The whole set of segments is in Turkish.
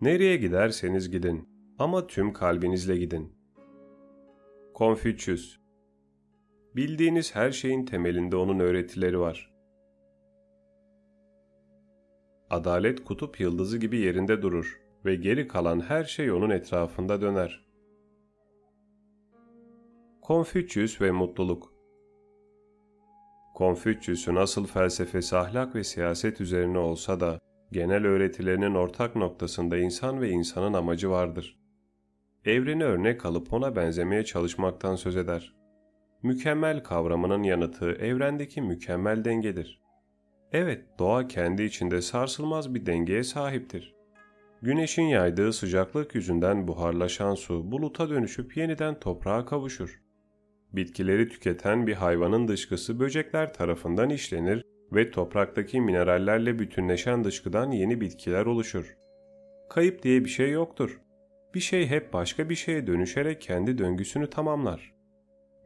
Nereye giderseniz gidin ama tüm kalbinizle gidin. Konfüçyüs Bildiğiniz her şeyin temelinde onun öğretileri var. Adalet kutup yıldızı gibi yerinde durur ve geri kalan her şey onun etrafında döner. Konfüçyüs ve mutluluk Konfüçyüs'ün asıl felsefesi ahlak ve siyaset üzerine olsa da genel öğretilerinin ortak noktasında insan ve insanın amacı vardır. Evreni örnek alıp ona benzemeye çalışmaktan söz eder. Mükemmel kavramının yanıtı evrendeki mükemmel dengedir. Evet, doğa kendi içinde sarsılmaz bir dengeye sahiptir. Güneşin yaydığı sıcaklık yüzünden buharlaşan su buluta dönüşüp yeniden toprağa kavuşur. Bitkileri tüketen bir hayvanın dışkısı böcekler tarafından işlenir ve topraktaki minerallerle bütünleşen dışkıdan yeni bitkiler oluşur. Kayıp diye bir şey yoktur. Bir şey hep başka bir şeye dönüşerek kendi döngüsünü tamamlar.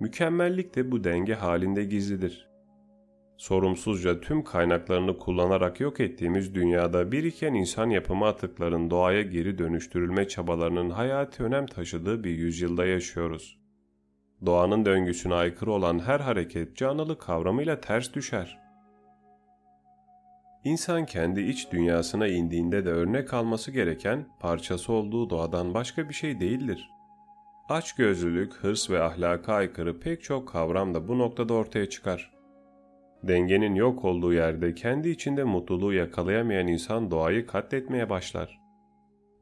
Mükemmellik de bu denge halinde gizlidir. Sorumsuzca tüm kaynaklarını kullanarak yok ettiğimiz dünyada biriken insan yapımı atıkların doğaya geri dönüştürülme çabalarının hayati önem taşıdığı bir yüzyılda yaşıyoruz. Doğanın döngüsüne aykırı olan her hareket canlılık kavramıyla ters düşer. İnsan kendi iç dünyasına indiğinde de örnek alması gereken parçası olduğu doğadan başka bir şey değildir. Açgözlülük, hırs ve ahlaka aykırı pek çok kavram da bu noktada ortaya çıkar. Dengenin yok olduğu yerde kendi içinde mutluluğu yakalayamayan insan doğayı katletmeye başlar.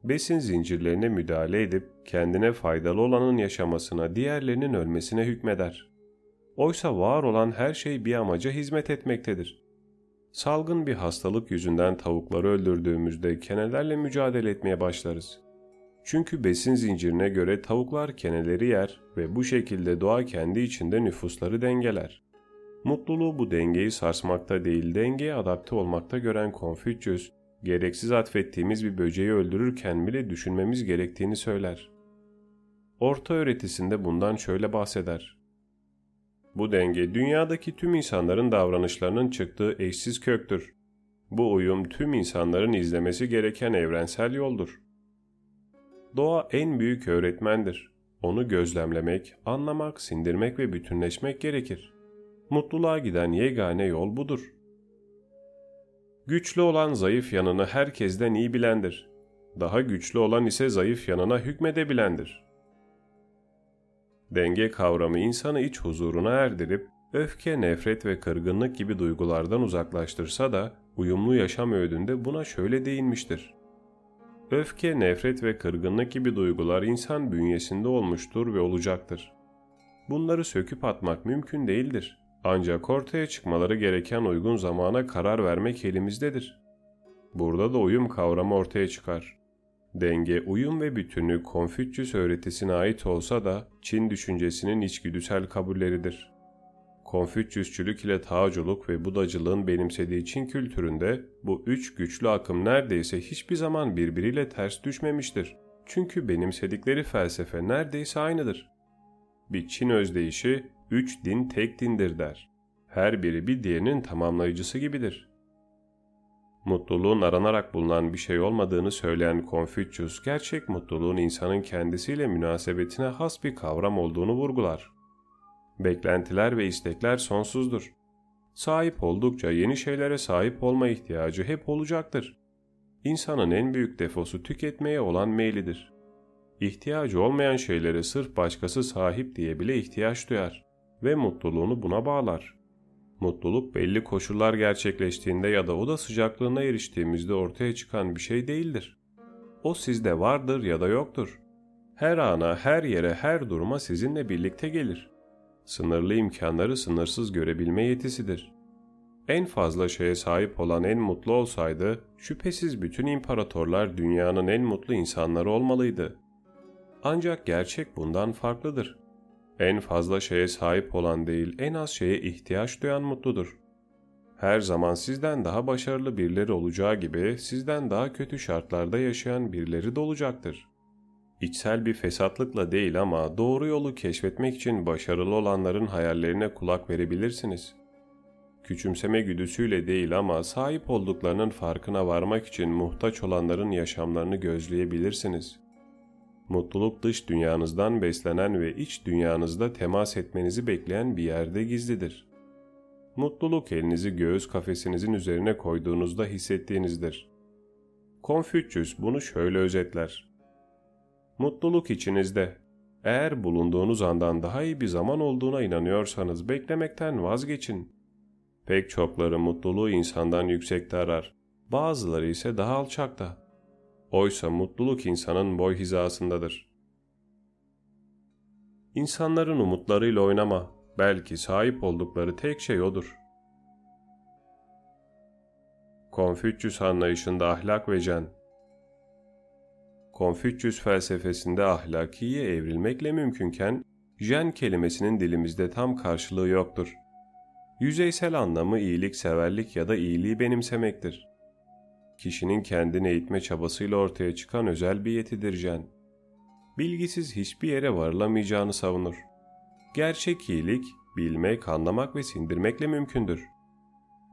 Besin zincirlerine müdahale edip kendine faydalı olanın yaşamasına, diğerlerinin ölmesine hükmeder. Oysa var olan her şey bir amaca hizmet etmektedir. Salgın bir hastalık yüzünden tavukları öldürdüğümüzde kenelerle mücadele etmeye başlarız. Çünkü besin zincirine göre tavuklar keneleri yer ve bu şekilde doğa kendi içinde nüfusları dengeler. Mutluluğu bu dengeyi sarsmakta değil dengeye adapte olmakta gören Konfüçyüs, gereksiz atfettiğimiz bir böceği öldürürken bile düşünmemiz gerektiğini söyler. Orta öğretisinde bundan şöyle bahseder. Bu denge dünyadaki tüm insanların davranışlarının çıktığı eşsiz köktür. Bu uyum tüm insanların izlemesi gereken evrensel yoldur. Doğa en büyük öğretmendir. Onu gözlemlemek, anlamak, sindirmek ve bütünleşmek gerekir. Mutluluğa giden yegane yol budur. Güçlü olan zayıf yanını herkesten iyi bilendir. Daha güçlü olan ise zayıf yanına hükmedebilendir. Denge kavramı insanı iç huzuruna erdirip öfke, nefret ve kırgınlık gibi duygulardan uzaklaştırsa da uyumlu yaşam öğüdünde buna şöyle değinmiştir. Öfke, nefret ve kırgınlık gibi duygular insan bünyesinde olmuştur ve olacaktır. Bunları söküp atmak mümkün değildir. Ancak ortaya çıkmaları gereken uygun zamana karar vermek elimizdedir. Burada da uyum kavramı ortaya çıkar. Denge, uyum ve bütünlük Konfüçyüs öğretisine ait olsa da Çin düşüncesinin içgüdüsel kabulleridir. Konfüçyüsçülük ile Taoculuk ve Budacılığın benimsediği Çin kültüründe bu üç güçlü akım neredeyse hiçbir zaman birbiriyle ters düşmemiştir. Çünkü benimsedikleri felsefe neredeyse aynıdır. Bir Çin özdeyişi üç din tek dindir der. Her biri bir diğerinin tamamlayıcısı gibidir. Mutluluğun aranarak bulunan bir şey olmadığını söyleyen Konfüçyüs, gerçek mutluluğun insanın kendisiyle münasebetine has bir kavram olduğunu vurgular. Beklentiler ve istekler sonsuzdur. Sahip oldukça yeni şeylere sahip olma ihtiyacı hep olacaktır. İnsanın en büyük defosu tüketmeye olan meylidir. İhtiyacı olmayan şeylere sırf başkası sahip diye bile ihtiyaç duyar ve mutluluğunu buna bağlar. Mutluluk belli koşullar gerçekleştiğinde ya da oda sıcaklığına eriştiğimizde ortaya çıkan bir şey değildir. O sizde vardır ya da yoktur. Her ana, her yere, her duruma sizinle birlikte gelir. Sınırlı imkanları sınırsız görebilme yetisidir. En fazla şeye sahip olan en mutlu olsaydı, şüphesiz bütün imparatorlar dünyanın en mutlu insanları olmalıydı. Ancak gerçek bundan farklıdır. En fazla şeye sahip olan değil, en az şeye ihtiyaç duyan mutludur. Her zaman sizden daha başarılı birileri olacağı gibi sizden daha kötü şartlarda yaşayan birileri de olacaktır. İçsel bir fesatlıkla değil ama doğru yolu keşfetmek için başarılı olanların hayallerine kulak verebilirsiniz. küçümseme güdüsüyle değil ama sahip olduklarının farkına varmak için muhtaç olanların yaşamlarını gözleyebilirsiniz. Mutluluk dış dünyanızdan beslenen ve iç dünyanızda temas etmenizi bekleyen bir yerde gizlidir. Mutluluk elinizi göğüs kafesinizin üzerine koyduğunuzda hissettiğinizdir. Konfüçyüs bunu şöyle özetler. Mutluluk içinizde. Eğer bulunduğunuz andan daha iyi bir zaman olduğuna inanıyorsanız beklemekten vazgeçin. Pek çokları mutluluğu insandan yüksekte arar. Bazıları ise daha alçakta. Oysa mutluluk insanın boy hizasındadır. İnsanların umutlarıyla oynama. Belki sahip oldukları tek şey odur. Konfüçyüs anlayışında ahlak ve can Konfüçyüs felsefesinde ahlakiye evrilmekle mümkünken, jen kelimesinin dilimizde tam karşılığı yoktur. Yüzeysel anlamı iyilik severlik ya da iyiliği benimsemektir. Kişinin kendini eğitme çabasıyla ortaya çıkan özel bir yetidir jen. Bilgisiz hiçbir yere varılamayacağını savunur. Gerçek iyilik, bilmek, anlamak ve sindirmekle mümkündür.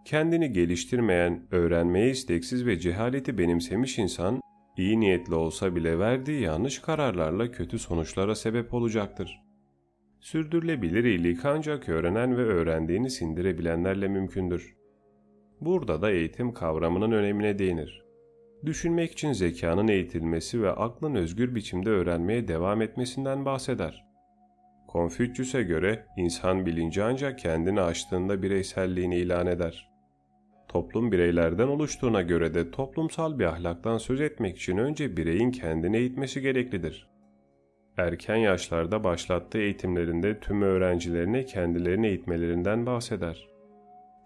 Kendini geliştirmeyen, öğrenmeye isteksiz ve cehaleti benimsemiş insan, iyi niyetli olsa bile verdiği yanlış kararlarla kötü sonuçlara sebep olacaktır. Sürdürülebilir iyilik ancak öğrenen ve öğrendiğini sindirebilenlerle mümkündür. Burada da eğitim kavramının önemine değinir. Düşünmek için zekanın eğitilmesi ve aklın özgür biçimde öğrenmeye devam etmesinden bahseder. Konfüçyüs'e göre insan bilinci ancak kendini aştığında bireyselliğini ilan eder. Toplum bireylerden oluştuğuna göre de toplumsal bir ahlaktan söz etmek için önce bireyin kendini eğitmesi gereklidir. Erken yaşlarda başlattığı eğitimlerinde tüm öğrencilerine kendilerini eğitmelerinden bahseder.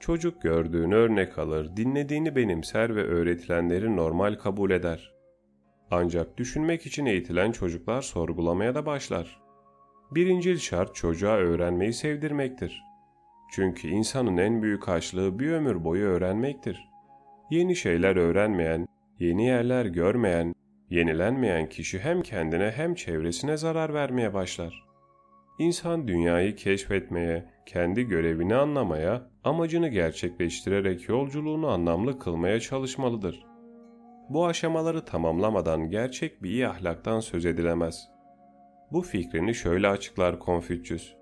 Çocuk gördüğünü örnek alır, dinlediğini benimser ve öğretilenleri normal kabul eder. Ancak düşünmek için eğitilen çocuklar sorgulamaya da başlar. Birincil şart çocuğa öğrenmeyi sevdirmektir. Çünkü insanın en büyük açlığı bir ömür boyu öğrenmektir. Yeni şeyler öğrenmeyen, yeni yerler görmeyen, yenilenmeyen kişi hem kendine hem çevresine zarar vermeye başlar. İnsan dünyayı keşfetmeye, kendi görevini anlamaya, amacını gerçekleştirerek yolculuğunu anlamlı kılmaya çalışmalıdır. Bu aşamaları tamamlamadan gerçek bir iyi ahlaktan söz edilemez. Bu fikrini şöyle açıklar Konfüçyüs.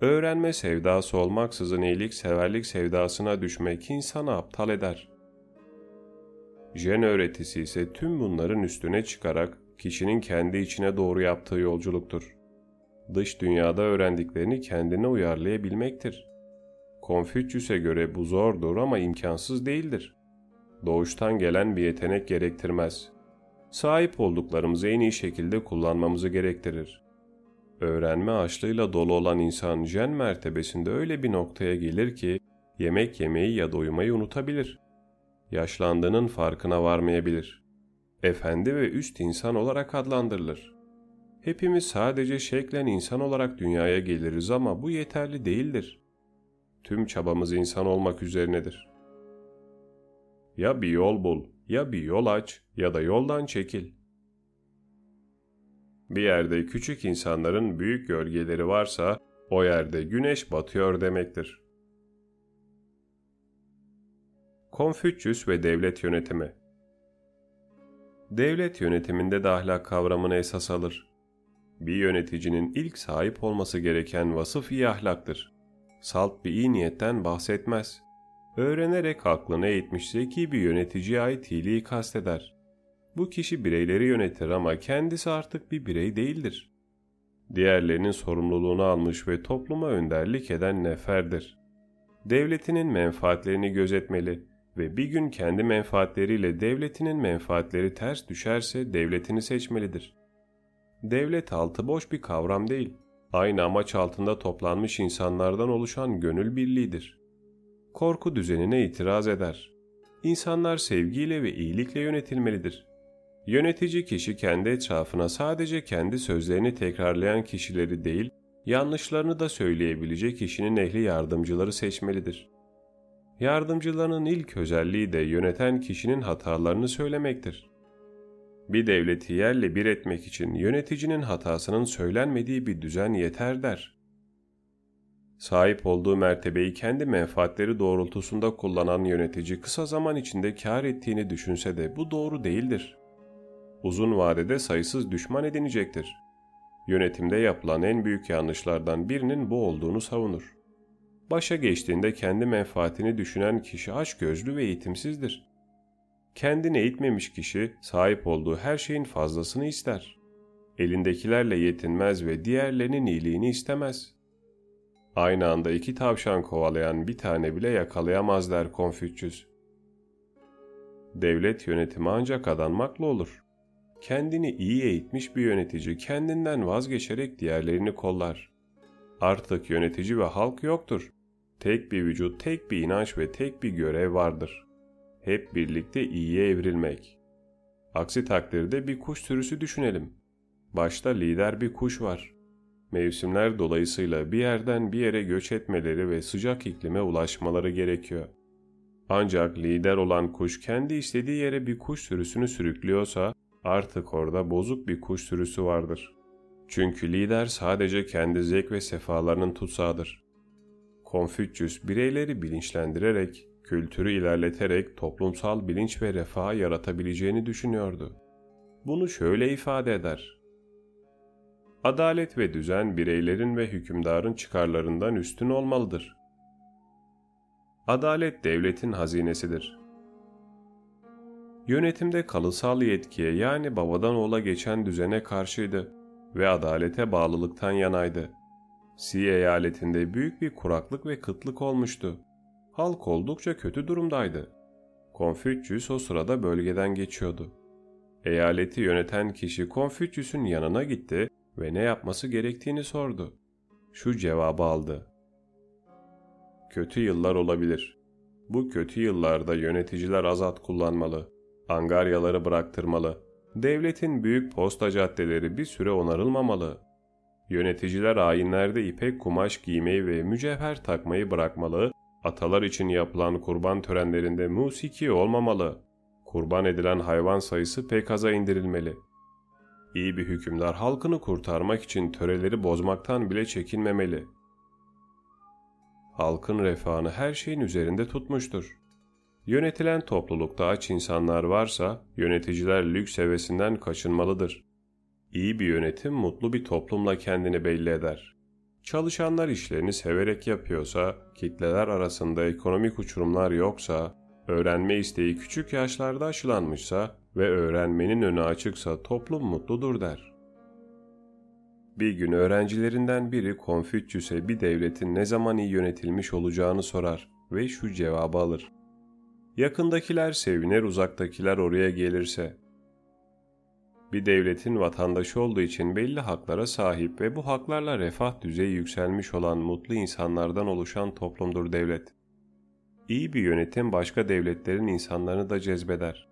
Öğrenme sevdası olmaksızın iyilik severlik sevdasına düşmek insanı aptal eder. Jen öğretisi ise tüm bunların üstüne çıkarak kişinin kendi içine doğru yaptığı yolculuktur. Dış dünyada öğrendiklerini kendine uyarlayabilmektir. Konfüçyüs'e göre bu zordur ama imkansız değildir. Doğuştan gelen bir yetenek gerektirmez. Sahip olduklarımızı en iyi şekilde kullanmamızı gerektirir. Öğrenme açlığıyla dolu olan insan jen mertebesinde öyle bir noktaya gelir ki yemek yemeyi ya da uyumayı unutabilir. Yaşlandığının farkına varmayabilir. Efendi ve üst insan olarak adlandırılır. Hepimiz sadece şeklen insan olarak dünyaya geliriz ama bu yeterli değildir. Tüm çabamız insan olmak üzerinedir. Ya bir yol bul, ya bir yol aç ya da yoldan çekil. Bir yerde küçük insanların büyük gölgeleri varsa o yerde güneş batıyor demektir. Konfüçyüs ve devlet yönetimi Devlet yönetiminde de ahlak kavramını esas alır. Bir yöneticinin ilk sahip olması gereken vasıf iyi ahlaktır. Salt bir iyi niyetten bahsetmez. Öğrenerek aklını eğitmiş zeki bir yöneticiye ait iyiliği kasteder. Bu kişi bireyleri yönetir ama kendisi artık bir birey değildir. Diğerlerinin sorumluluğunu almış ve topluma önderlik eden neferdir. Devletinin menfaatlerini gözetmeli ve bir gün kendi menfaatleriyle devletinin menfaatleri ters düşerse devletini seçmelidir. Devlet altı boş bir kavram değil, aynı amaç altında toplanmış insanlardan oluşan gönül birliğidir. Korku düzenine itiraz eder. İnsanlar sevgiyle ve iyilikle yönetilmelidir. Yönetici kişi kendi etrafına sadece kendi sözlerini tekrarlayan kişileri değil, yanlışlarını da söyleyebilecek kişinin ehli yardımcıları seçmelidir. Yardımcılarının ilk özelliği de yöneten kişinin hatalarını söylemektir. Bir devleti yerle bir etmek için yöneticinin hatasının söylenmediği bir düzen yeter der. Sahip olduğu mertebeyi kendi menfaatleri doğrultusunda kullanan yönetici kısa zaman içinde kar ettiğini düşünse de bu doğru değildir. Uzun vadede sayısız düşman edinecektir. Yönetimde yapılan en büyük yanlışlardan birinin bu olduğunu savunur. Başa geçtiğinde kendi menfaatini düşünen kişi açgözlü ve eğitimsizdir. Kendini eğitmemiş kişi sahip olduğu her şeyin fazlasını ister. Elindekilerle yetinmez ve diğerlerinin iyiliğini istemez. Aynı anda iki tavşan kovalayan bir tane bile yakalayamaz der Konfüçyüs. Devlet yönetimi ancak adanmakla olur. Kendini iyi eğitmiş bir yönetici kendinden vazgeçerek diğerlerini kollar. Artık yönetici ve halk yoktur. Tek bir vücut, tek bir inanç ve tek bir görev vardır. Hep birlikte iyiye evrilmek. Aksi takdirde bir kuş sürüsü düşünelim. Başta lider bir kuş var. Mevsimler dolayısıyla bir yerden bir yere göç etmeleri ve sıcak iklime ulaşmaları gerekiyor. Ancak lider olan kuş kendi istediği yere bir kuş sürüsünü sürüklüyorsa artık orada bozuk bir kuş sürüsü vardır. Çünkü lider sadece kendi zevk ve sefalarının tutsağıdır. Konfüçyüs bireyleri bilinçlendirerek, kültürü ilerleterek toplumsal bilinç ve refah yaratabileceğini düşünüyordu. Bunu şöyle ifade eder. Adalet ve düzen bireylerin ve hükümdarın çıkarlarından üstün olmalıdır. Adalet devletin hazinesidir. Yönetimde kalısal yetkiye yani babadan oğula geçen düzene karşıydı ve adalete bağlılıktan yanaydı. Si eyaletinde büyük bir kuraklık ve kıtlık olmuştu. Halk oldukça kötü durumdaydı. Konfüçyüs o sırada bölgeden geçiyordu. Eyaleti yöneten kişi Konfüçyüs'ün yanına gitti ve ne yapması gerektiğini sordu. Şu cevabı aldı. Kötü yıllar olabilir. Bu kötü yıllarda yöneticiler azat kullanmalı, angaryaları bıraktırmalı, devletin büyük posta caddeleri bir süre onarılmamalı. Yöneticiler ayinlerde ipek kumaş giymeyi ve mücevher takmayı bırakmalı, atalar için yapılan kurban törenlerinde musiki olmamalı. Kurban edilen hayvan sayısı pek aza indirilmeli. İyi bir hükümdar halkını kurtarmak için töreleri bozmaktan bile çekinmemeli. Halkın refahını her şeyin üzerinde tutmuştur. Yönetilen toplulukta aç insanlar varsa yöneticiler lüks hevesinden kaçınmalıdır. İyi bir yönetim mutlu bir toplumla kendini belli eder. Çalışanlar işlerini severek yapıyorsa, kitleler arasında ekonomik uçurumlar yoksa, öğrenme isteği küçük yaşlarda aşılanmışsa ve öğrenmenin önü açıksa toplum mutludur der. Bir gün öğrencilerinden biri Konfüçyüs'e bir devletin ne zaman iyi yönetilmiş olacağını sorar ve şu cevabı alır. Yakındakiler seviner uzaktakiler oraya gelirse. Bir devletin vatandaşı olduğu için belli haklara sahip ve bu haklarla refah düzeyi yükselmiş olan mutlu insanlardan oluşan toplumdur devlet. İyi bir yönetim başka devletlerin insanlarını da cezbeder.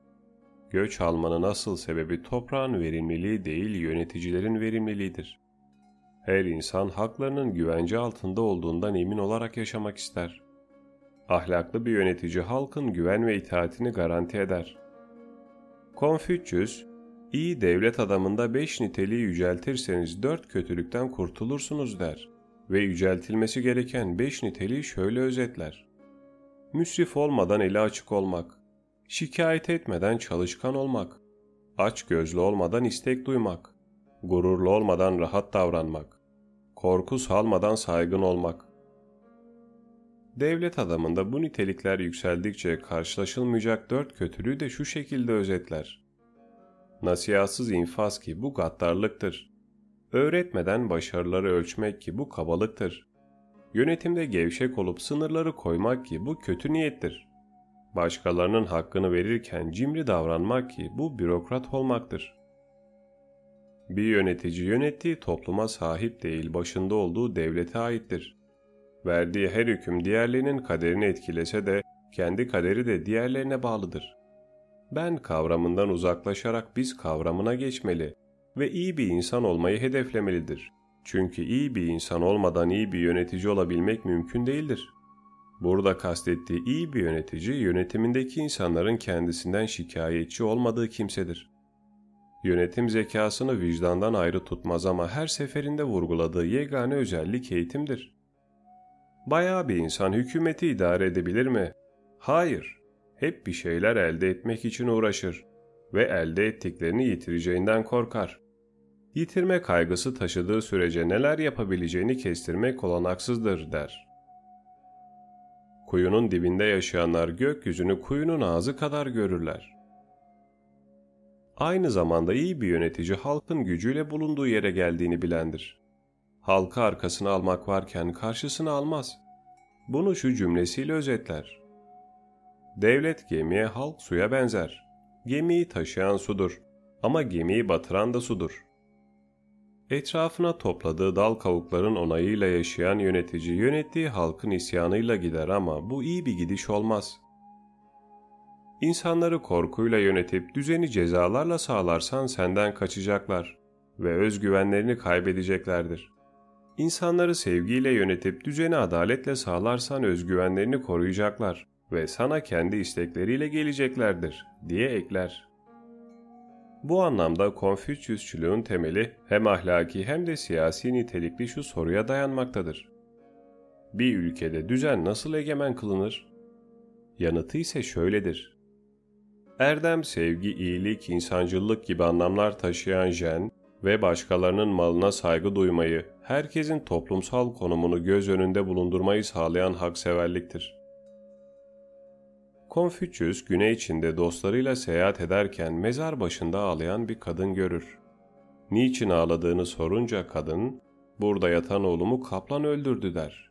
Göç almanın asıl sebebi toprağın verimliliği değil yöneticilerin verimliliğidir. Her insan haklarının güvence altında olduğundan emin olarak yaşamak ister. Ahlaklı bir yönetici halkın güven ve itaatini garanti eder. Konfüçyüs, iyi devlet adamında beş niteliği yüceltirseniz dört kötülükten kurtulursunuz der ve yüceltilmesi gereken beş niteliği şöyle özetler. Müsrif olmadan eli açık olmak, şikayet etmeden çalışkan olmak, aç gözlü olmadan istek duymak, gururlu olmadan rahat davranmak, korku salmadan saygın olmak, Devlet adamında bu nitelikler yükseldikçe karşılaşılmayacak dört kötülüğü de şu şekilde özetler. Nasihatsız infaz ki bu gaddarlıktır. Öğretmeden başarıları ölçmek ki bu kabalıktır. Yönetimde gevşek olup sınırları koymak ki bu kötü niyettir. Başkalarının hakkını verirken cimri davranmak ki bu bürokrat olmaktır. Bir yönetici yönettiği topluma sahip değil başında olduğu devlete aittir. Verdiği her hüküm diğerlerinin kaderini etkilese de kendi kaderi de diğerlerine bağlıdır. Ben kavramından uzaklaşarak biz kavramına geçmeli ve iyi bir insan olmayı hedeflemelidir. Çünkü iyi bir insan olmadan iyi bir yönetici olabilmek mümkün değildir. Burada kastettiği iyi bir yönetici yönetimindeki insanların kendisinden şikayetçi olmadığı kimsedir. Yönetim zekasını vicdandan ayrı tutmaz ama her seferinde vurguladığı yegane özellik eğitimdir. Bayağı bir insan hükümeti idare edebilir mi? Hayır. Hep bir şeyler elde etmek için uğraşır ve elde ettiklerini yitireceğinden korkar. Yitirme kaygısı taşıdığı sürece neler yapabileceğini kestirmek olanaksızdır der. Kuyunun dibinde yaşayanlar gökyüzünü kuyunun ağzı kadar görürler. Aynı zamanda iyi bir yönetici halkın gücüyle bulunduğu yere geldiğini bilendir. Halkı arkasına almak varken karşısına almaz. Bunu şu cümlesiyle özetler. Devlet gemiye, halk suya benzer. Gemiyi taşıyan sudur ama gemiyi batıran da sudur. Etrafına topladığı dal kavukların onayıyla yaşayan yönetici yönettiği halkın isyanıyla gider ama bu iyi bir gidiş olmaz. İnsanları korkuyla yönetip düzeni cezalarla sağlarsan senden kaçacaklar ve özgüvenlerini kaybedeceklerdir. İnsanları sevgiyle yönetip düzeni adaletle sağlarsan özgüvenlerini koruyacaklar ve sana kendi istekleriyle geleceklerdir diye ekler. Bu anlamda Konfüçyüsçülüğün temeli hem ahlaki hem de siyasi nitelikli şu soruya dayanmaktadır. Bir ülkede düzen nasıl egemen kılınır? Yanıtı ise şöyledir. Erdem, sevgi, iyilik, insancıllık gibi anlamlar taşıyan jen ve başkalarının malına saygı duymayı, herkesin toplumsal konumunu göz önünde bulundurmayı sağlayan hakseverliktir. Konfüçyüs güney içinde dostlarıyla seyahat ederken mezar başında ağlayan bir kadın görür. Niçin ağladığını sorunca kadın, burada yatan oğlumu kaplan öldürdü der.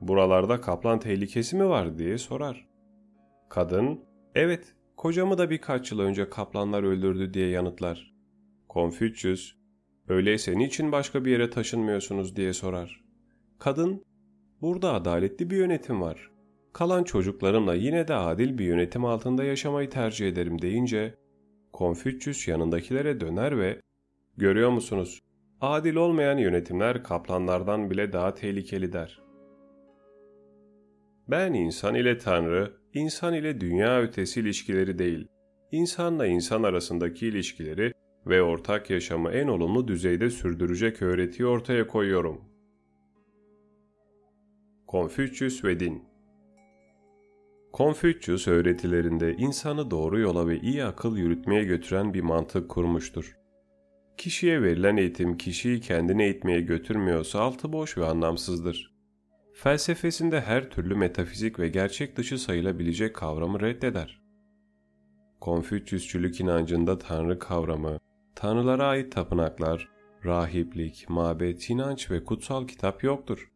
Buralarda kaplan tehlikesi mi var diye sorar. Kadın, evet kocamı da birkaç yıl önce kaplanlar öldürdü diye yanıtlar. Konfüçyüs, öyleyse niçin başka bir yere taşınmıyorsunuz diye sorar. Kadın, burada adaletli bir yönetim var kalan çocuklarımla yine de adil bir yönetim altında yaşamayı tercih ederim deyince, Konfüçyüs yanındakilere döner ve ''Görüyor musunuz? Adil olmayan yönetimler kaplanlardan bile daha tehlikeli.'' der. Ben insan ile Tanrı, insan ile dünya ötesi ilişkileri değil, insanla insan arasındaki ilişkileri ve ortak yaşamı en olumlu düzeyde sürdürecek öğretiyi ortaya koyuyorum. Konfüçyüs ve Din Konfüçyüs öğretilerinde insanı doğru yola ve iyi akıl yürütmeye götüren bir mantık kurmuştur. Kişiye verilen eğitim kişiyi kendine eğitmeye götürmüyorsa altı boş ve anlamsızdır. Felsefesinde her türlü metafizik ve gerçek dışı sayılabilecek kavramı reddeder. Konfüçyüsçülük inancında tanrı kavramı, tanrılara ait tapınaklar, rahiplik, mabet, inanç ve kutsal kitap yoktur.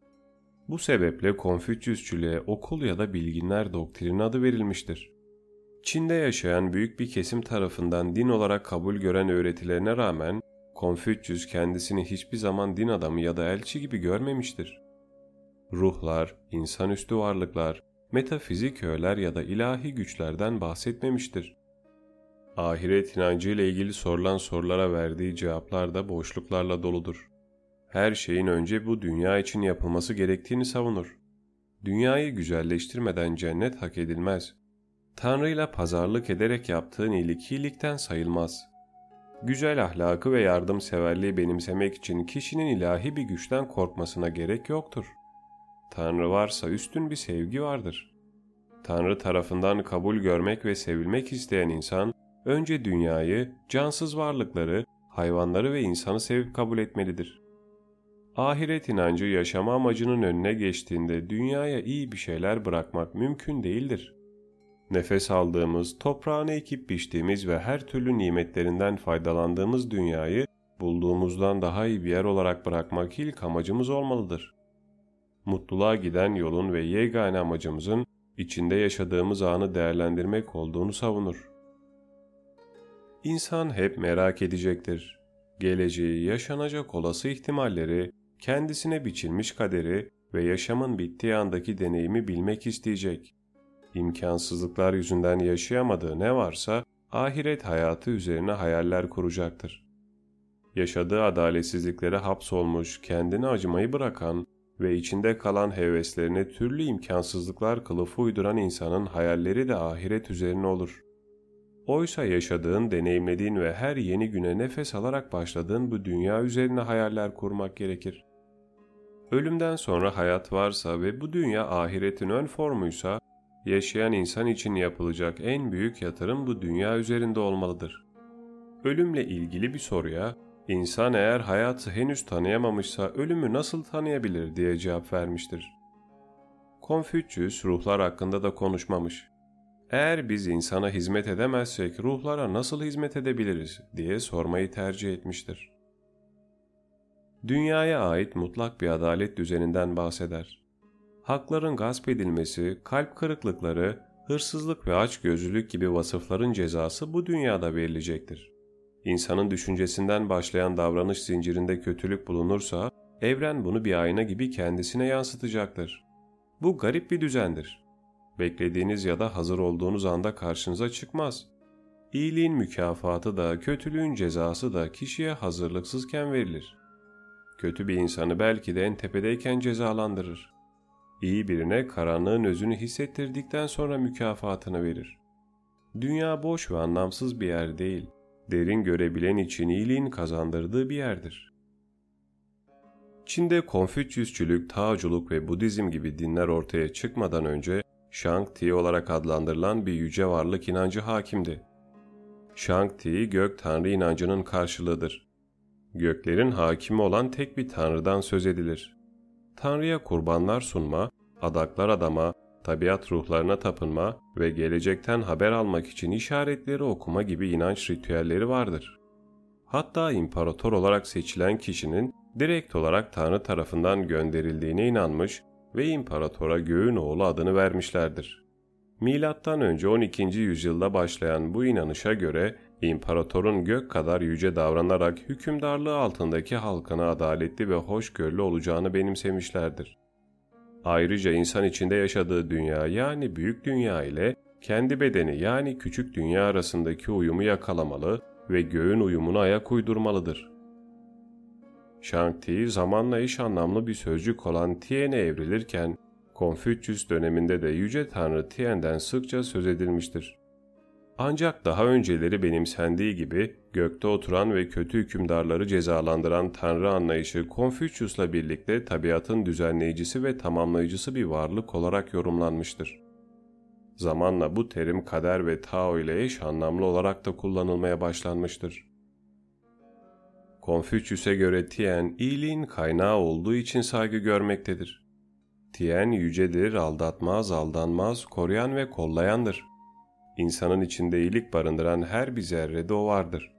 Bu sebeple Konfüçyüsçülüğe okul ya da bilginler doktrini adı verilmiştir. Çin'de yaşayan büyük bir kesim tarafından din olarak kabul gören öğretilerine rağmen Konfüçyüs kendisini hiçbir zaman din adamı ya da elçi gibi görmemiştir. Ruhlar, insanüstü varlıklar, metafizik öğeler ya da ilahi güçlerden bahsetmemiştir. Ahiret inancı ile ilgili sorulan sorulara verdiği cevaplar da boşluklarla doludur her şeyin önce bu dünya için yapılması gerektiğini savunur. Dünyayı güzelleştirmeden cennet hak edilmez. Tanrı'yla pazarlık ederek yaptığın iyilik iyilikten sayılmaz. Güzel ahlakı ve yardımseverliği benimsemek için kişinin ilahi bir güçten korkmasına gerek yoktur. Tanrı varsa üstün bir sevgi vardır. Tanrı tarafından kabul görmek ve sevilmek isteyen insan, önce dünyayı, cansız varlıkları, hayvanları ve insanı sevip kabul etmelidir. Ahiret inancı yaşama amacının önüne geçtiğinde dünyaya iyi bir şeyler bırakmak mümkün değildir. Nefes aldığımız, toprağını ekip biçtiğimiz ve her türlü nimetlerinden faydalandığımız dünyayı bulduğumuzdan daha iyi bir yer olarak bırakmak ilk amacımız olmalıdır. Mutluluğa giden yolun ve yegane amacımızın içinde yaşadığımız anı değerlendirmek olduğunu savunur. İnsan hep merak edecektir. Geleceği, yaşanacak olası ihtimalleri, kendisine biçilmiş kaderi ve yaşamın bittiği andaki deneyimi bilmek isteyecek. İmkansızlıklar yüzünden yaşayamadığı ne varsa ahiret hayatı üzerine hayaller kuracaktır. Yaşadığı adaletsizliklere hapsolmuş, kendini acımayı bırakan ve içinde kalan heveslerine türlü imkansızlıklar kılıfı uyduran insanın hayalleri de ahiret üzerine olur. Oysa yaşadığın, deneyimlediğin ve her yeni güne nefes alarak başladığın bu dünya üzerine hayaller kurmak gerekir. Ölümden sonra hayat varsa ve bu dünya ahiretin ön formuysa, yaşayan insan için yapılacak en büyük yatırım bu dünya üzerinde olmalıdır. Ölümle ilgili bir soruya, insan eğer hayatı henüz tanıyamamışsa ölümü nasıl tanıyabilir diye cevap vermiştir. Konfüçyüs ruhlar hakkında da konuşmamış. Eğer biz insana hizmet edemezsek ruhlara nasıl hizmet edebiliriz diye sormayı tercih etmiştir. Dünyaya ait mutlak bir adalet düzeninden bahseder. Hakların gasp edilmesi, kalp kırıklıkları, hırsızlık ve açgözlülük gibi vasıfların cezası bu dünyada verilecektir. İnsanın düşüncesinden başlayan davranış zincirinde kötülük bulunursa, evren bunu bir ayna gibi kendisine yansıtacaktır. Bu garip bir düzendir. Beklediğiniz ya da hazır olduğunuz anda karşınıza çıkmaz. İyiliğin mükafatı da, kötülüğün cezası da kişiye hazırlıksızken verilir. Kötü bir insanı belki de en tepedeyken cezalandırır. İyi birine karanlığın özünü hissettirdikten sonra mükafatını verir. Dünya boş ve anlamsız bir yer değil, derin görebilen için iyiliğin kazandırdığı bir yerdir. Çin'de Konfüçyüsçülük, Taoculuk ve Budizm gibi dinler ortaya çıkmadan önce Shang-Ti olarak adlandırılan bir yüce varlık inancı hakimdi. Shang-Ti gök tanrı inancının karşılığıdır. Göklerin hakimi olan tek bir tanrıdan söz edilir. Tanrı'ya kurbanlar sunma, adaklar adama, tabiat ruhlarına tapınma ve gelecekten haber almak için işaretleri okuma gibi inanç ritüelleri vardır. Hatta imparator olarak seçilen kişinin direkt olarak Tanrı tarafından gönderildiğine inanmış ve imparatora göğün oğlu adını vermişlerdir. Milattan önce 12. yüzyılda başlayan bu inanışa göre imparatorun gök kadar yüce davranarak hükümdarlığı altındaki halkına adaletli ve hoşgörülü olacağını benimsemişlerdir. Ayrıca insan içinde yaşadığı dünya yani büyük dünya ile kendi bedeni yani küçük dünya arasındaki uyumu yakalamalı ve göğün uyumuna ayak uydurmalıdır. Shang-Ti zamanla eş anlamlı bir sözcük olan Tien'e evrilirken, Konfüçyüs döneminde de Yüce Tanrı Tien'den sıkça söz edilmiştir. Ancak daha önceleri benimsendiği gibi gökte oturan ve kötü hükümdarları cezalandıran Tanrı anlayışı Konfüçyus'la birlikte tabiatın düzenleyicisi ve tamamlayıcısı bir varlık olarak yorumlanmıştır. Zamanla bu terim kader ve Tao ile eş anlamlı olarak da kullanılmaya başlanmıştır. Konfüçyüs'e göre Tien, iyiliğin kaynağı olduğu için saygı görmektedir. Tien yücedir, aldatmaz, aldanmaz, koruyan ve kollayandır. İnsanın içinde iyilik barındıran her bir zerrede o vardır.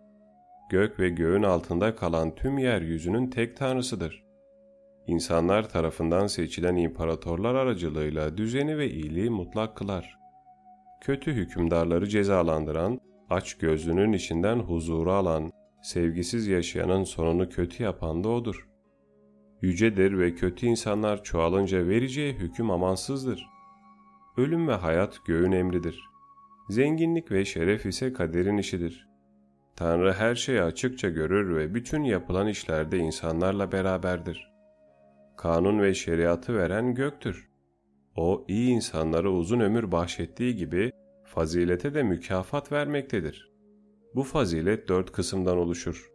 Gök ve göğün altında kalan tüm yeryüzünün tek tanrısıdır. İnsanlar tarafından seçilen imparatorlar aracılığıyla düzeni ve iyiliği mutlak kılar. Kötü hükümdarları cezalandıran, aç gözlünün içinden huzuru alan, sevgisiz yaşayanın sonunu kötü yapan da odur. Yücedir ve kötü insanlar çoğalınca vereceği hüküm amansızdır. Ölüm ve hayat göğün emridir. Zenginlik ve şeref ise kaderin işidir. Tanrı her şeyi açıkça görür ve bütün yapılan işlerde insanlarla beraberdir. Kanun ve şeriatı veren göktür. O iyi insanlara uzun ömür bahşettiği gibi fazilete de mükafat vermektedir. Bu fazilet dört kısımdan oluşur.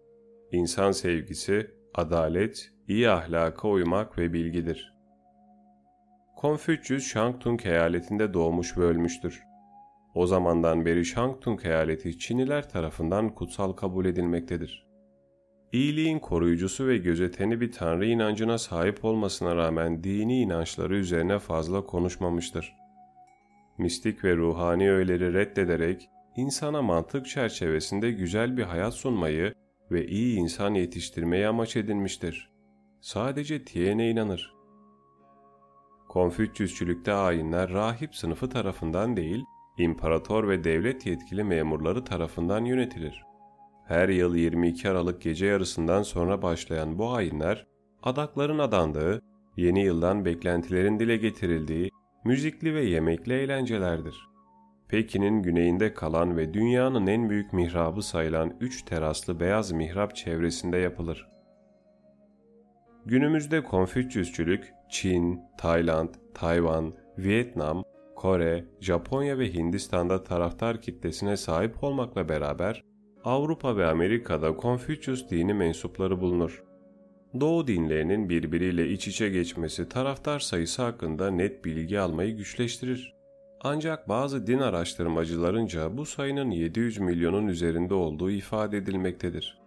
İnsan sevgisi, adalet, iyi ahlaka uymak ve bilgidir. Konfüçyüs Şangtung eyaletinde doğmuş ve ölmüştür. O zamandan beri Şangtung eyaleti Çiniler tarafından kutsal kabul edilmektedir. İyiliğin koruyucusu ve gözeteni bir tanrı inancına sahip olmasına rağmen dini inançları üzerine fazla konuşmamıştır. Mistik ve ruhani öğeleri reddederek insana mantık çerçevesinde güzel bir hayat sunmayı ve iyi insan yetiştirmeyi amaç edinmiştir. Sadece Tien'e inanır. Konfüçyüsçülükte ayinler rahip sınıfı tarafından değil, imparator ve devlet yetkili memurları tarafından yönetilir. Her yıl 22 Aralık gece yarısından sonra başlayan bu ayinler, adakların adandığı, yeni yıldan beklentilerin dile getirildiği, müzikli ve yemekli eğlencelerdir. Pekin'in güneyinde kalan ve dünyanın en büyük mihrabı sayılan üç teraslı beyaz mihrap çevresinde yapılır. Günümüzde Konfüçyüsçülük, Çin, Tayland, Tayvan, Vietnam, Kore, Japonya ve Hindistan'da taraftar kitlesine sahip olmakla beraber Avrupa ve Amerika'da Konfüçyüs dini mensupları bulunur. Doğu dinlerinin birbiriyle iç içe geçmesi taraftar sayısı hakkında net bilgi almayı güçleştirir. Ancak bazı din araştırmacılarınca bu sayının 700 milyonun üzerinde olduğu ifade edilmektedir.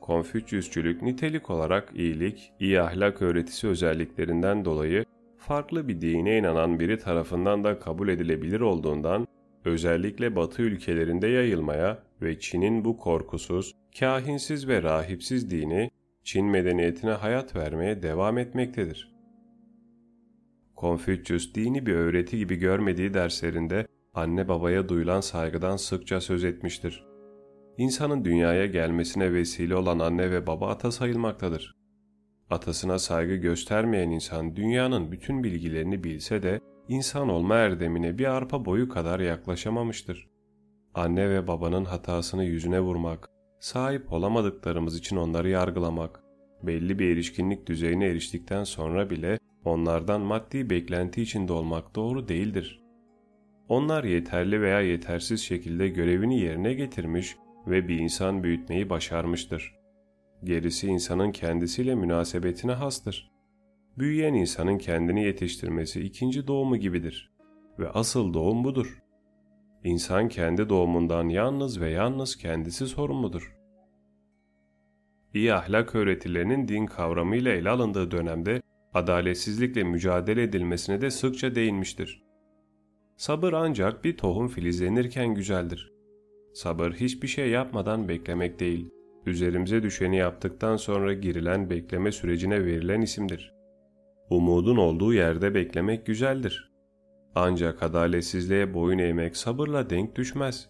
Konfüçyüsçülük nitelik olarak iyilik, iyi ahlak öğretisi özelliklerinden dolayı farklı bir dine inanan biri tarafından da kabul edilebilir olduğundan özellikle Batı ülkelerinde yayılmaya ve Çin'in bu korkusuz, kahinsiz ve rahipsiz dini Çin medeniyetine hayat vermeye devam etmektedir. Konfüçyüs dini bir öğreti gibi görmediği derslerinde anne babaya duyulan saygıdan sıkça söz etmiştir. İnsanın dünyaya gelmesine vesile olan anne ve baba ata sayılmaktadır. Atasına saygı göstermeyen insan dünyanın bütün bilgilerini bilse de insan olma erdemine bir arpa boyu kadar yaklaşamamıştır. Anne ve babanın hatasını yüzüne vurmak, sahip olamadıklarımız için onları yargılamak, belli bir erişkinlik düzeyine eriştikten sonra bile onlardan maddi beklenti içinde olmak doğru değildir. Onlar yeterli veya yetersiz şekilde görevini yerine getirmiş ve bir insan büyütmeyi başarmıştır. Gerisi insanın kendisiyle münasebetine hastır. Büyüyen insanın kendini yetiştirmesi ikinci doğumu gibidir. Ve asıl doğum budur. İnsan kendi doğumundan yalnız ve yalnız kendisi sorumludur. İyi ahlak öğretilerinin din kavramıyla ele alındığı dönemde adaletsizlikle mücadele edilmesine de sıkça değinmiştir. Sabır ancak bir tohum filizlenirken güzeldir. Sabır hiçbir şey yapmadan beklemek değil, üzerimize düşeni yaptıktan sonra girilen bekleme sürecine verilen isimdir. Umudun olduğu yerde beklemek güzeldir. Ancak adaletsizliğe boyun eğmek sabırla denk düşmez.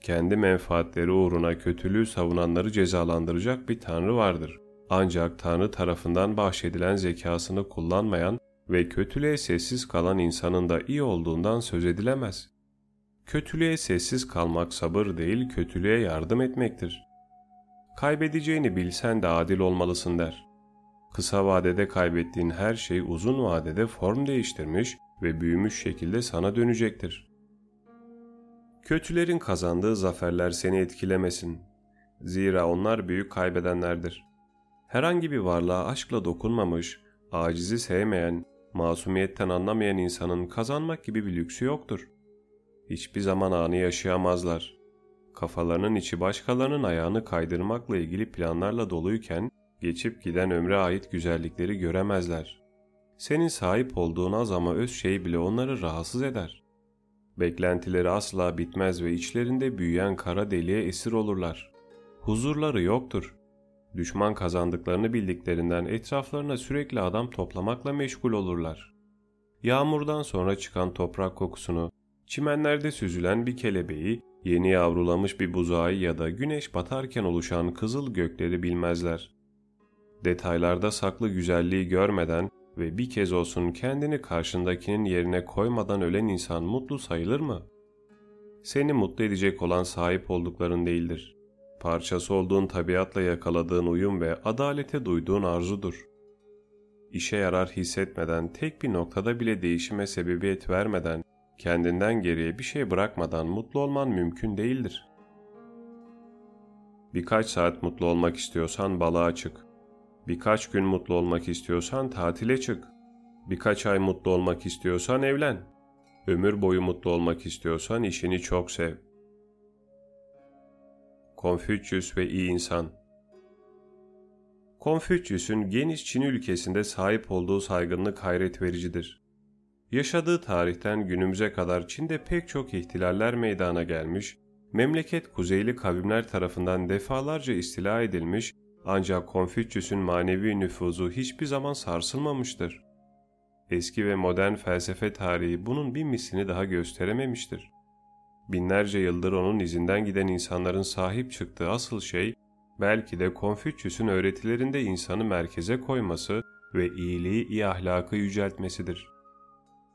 Kendi menfaatleri uğruna kötülüğü savunanları cezalandıracak bir tanrı vardır. Ancak tanrı tarafından bahşedilen zekasını kullanmayan ve kötülüğe sessiz kalan insanın da iyi olduğundan söz edilemez. Kötülüğe sessiz kalmak sabır değil, kötülüğe yardım etmektir. Kaybedeceğini bilsen de adil olmalısın der. Kısa vadede kaybettiğin her şey uzun vadede form değiştirmiş ve büyümüş şekilde sana dönecektir. Kötülerin kazandığı zaferler seni etkilemesin. Zira onlar büyük kaybedenlerdir. Herhangi bir varlığa aşkla dokunmamış, acizi sevmeyen, masumiyetten anlamayan insanın kazanmak gibi bir lüksü yoktur. Hiçbir zaman anı yaşayamazlar. Kafalarının içi başkalarının ayağını kaydırmakla ilgili planlarla doluyken geçip giden ömre ait güzellikleri göremezler. Senin sahip olduğun az ama öz şey bile onları rahatsız eder. Beklentileri asla bitmez ve içlerinde büyüyen kara deliğe esir olurlar. Huzurları yoktur. Düşman kazandıklarını bildiklerinden etraflarına sürekli adam toplamakla meşgul olurlar. Yağmurdan sonra çıkan toprak kokusunu, çimenlerde süzülen bir kelebeği, yeni yavrulamış bir buzağı ya da güneş batarken oluşan kızıl gökleri bilmezler. Detaylarda saklı güzelliği görmeden ve bir kez olsun kendini karşındakinin yerine koymadan ölen insan mutlu sayılır mı? Seni mutlu edecek olan sahip oldukların değildir. Parçası olduğun tabiatla yakaladığın uyum ve adalete duyduğun arzudur. İşe yarar hissetmeden, tek bir noktada bile değişime sebebiyet vermeden, kendinden geriye bir şey bırakmadan mutlu olman mümkün değildir. Birkaç saat mutlu olmak istiyorsan balığa çık. Birkaç gün mutlu olmak istiyorsan tatile çık. Birkaç ay mutlu olmak istiyorsan evlen. Ömür boyu mutlu olmak istiyorsan işini çok sev. Konfüçyüs ve iyi insan Konfüçyüs'ün geniş Çin ülkesinde sahip olduğu saygınlık hayret vericidir. Yaşadığı tarihten günümüze kadar Çin'de pek çok ihtilaller meydana gelmiş, memleket kuzeyli kavimler tarafından defalarca istila edilmiş ancak Konfüçyüs'ün manevi nüfuzu hiçbir zaman sarsılmamıştır. Eski ve modern felsefe tarihi bunun bir mislini daha gösterememiştir. Binlerce yıldır onun izinden giden insanların sahip çıktığı asıl şey, belki de Konfüçyüs'ün öğretilerinde insanı merkeze koyması ve iyiliği iyi ahlakı yüceltmesidir.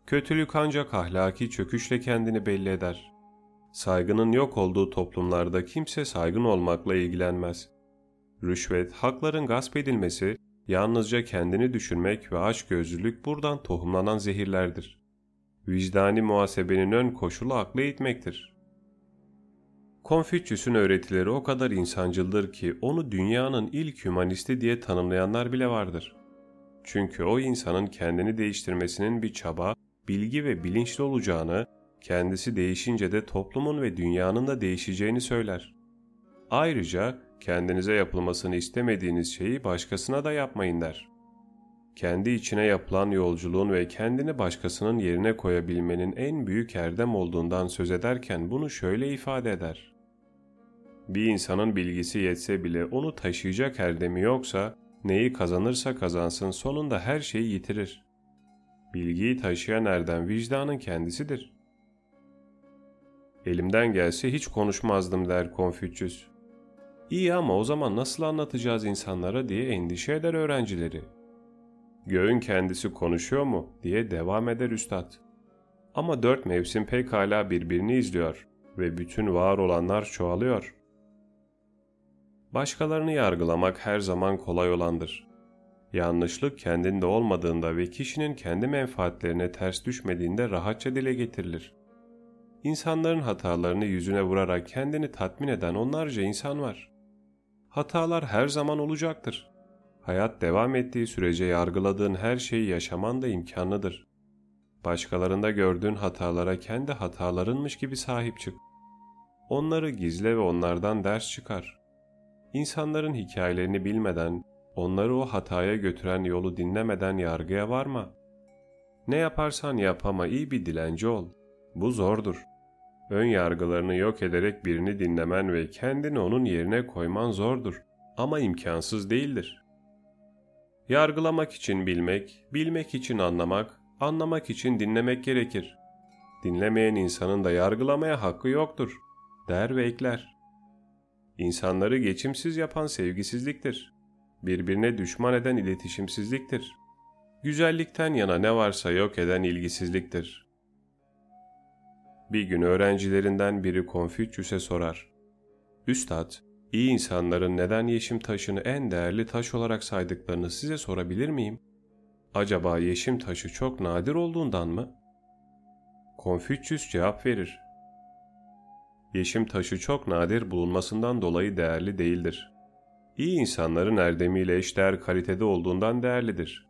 Kötülük ancak ahlaki çöküşle kendini belli eder. Saygının yok olduğu toplumlarda kimse saygın olmakla ilgilenmez rüşvet, hakların gasp edilmesi, yalnızca kendini düşünmek ve açgözlülük buradan tohumlanan zehirlerdir. Vicdani muhasebenin ön koşulu aklı eğitmektir. Konfüçyüs'ün öğretileri o kadar insancıldır ki onu dünyanın ilk hümanisti diye tanımlayanlar bile vardır. Çünkü o insanın kendini değiştirmesinin bir çaba, bilgi ve bilinçli olacağını, kendisi değişince de toplumun ve dünyanın da değişeceğini söyler. Ayrıca kendinize yapılmasını istemediğiniz şeyi başkasına da yapmayın der. Kendi içine yapılan yolculuğun ve kendini başkasının yerine koyabilmenin en büyük erdem olduğundan söz ederken bunu şöyle ifade eder. Bir insanın bilgisi yetse bile onu taşıyacak erdemi yoksa neyi kazanırsa kazansın sonunda her şeyi yitirir. Bilgiyi taşıyan erdem vicdanın kendisidir. Elimden gelse hiç konuşmazdım der Konfüçyüs. İyi ama o zaman nasıl anlatacağız insanlara diye endişe eder öğrencileri. Göğün kendisi konuşuyor mu diye devam eder üstad. Ama dört mevsim pekala birbirini izliyor ve bütün var olanlar çoğalıyor. Başkalarını yargılamak her zaman kolay olandır. Yanlışlık kendinde olmadığında ve kişinin kendi menfaatlerine ters düşmediğinde rahatça dile getirilir. İnsanların hatalarını yüzüne vurarak kendini tatmin eden onlarca insan var. Hatalar her zaman olacaktır. Hayat devam ettiği sürece yargıladığın her şeyi yaşaman da imkanlıdır. Başkalarında gördüğün hatalara kendi hatalarınmış gibi sahip çık. Onları gizle ve onlardan ders çıkar. İnsanların hikayelerini bilmeden, onları o hataya götüren yolu dinlemeden yargıya varma. Ne yaparsan yap ama iyi bir dilenci ol. Bu zordur. Ön yargılarını yok ederek birini dinlemen ve kendini onun yerine koyman zordur ama imkansız değildir. Yargılamak için bilmek, bilmek için anlamak, anlamak için dinlemek gerekir. Dinlemeyen insanın da yargılamaya hakkı yoktur, der ve ekler. İnsanları geçimsiz yapan sevgisizliktir. Birbirine düşman eden iletişimsizliktir. Güzellikten yana ne varsa yok eden ilgisizliktir. Bir gün öğrencilerinden biri Konfüçyüs'e sorar. Üstad, iyi insanların neden yeşim taşını en değerli taş olarak saydıklarını size sorabilir miyim? Acaba yeşim taşı çok nadir olduğundan mı? Konfüçyüs cevap verir. Yeşim taşı çok nadir bulunmasından dolayı değerli değildir. İyi insanların erdemiyle eşdeğer kalitede olduğundan değerlidir.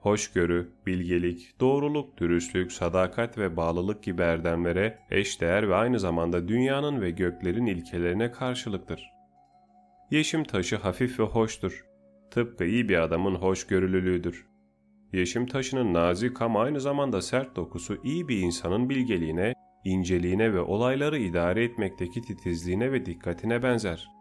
Hoşgörü, bilgelik, doğruluk, dürüstlük, sadakat ve bağlılık gibi erdemlere eşdeğer ve aynı zamanda dünyanın ve göklerin ilkelerine karşılıktır. Yeşim taşı hafif ve hoştur. Tıpkı iyi bir adamın hoşgörülülüğüdür. Yeşim taşının nazik ama aynı zamanda sert dokusu iyi bir insanın bilgeliğine, inceliğine ve olayları idare etmekteki titizliğine ve dikkatine benzer.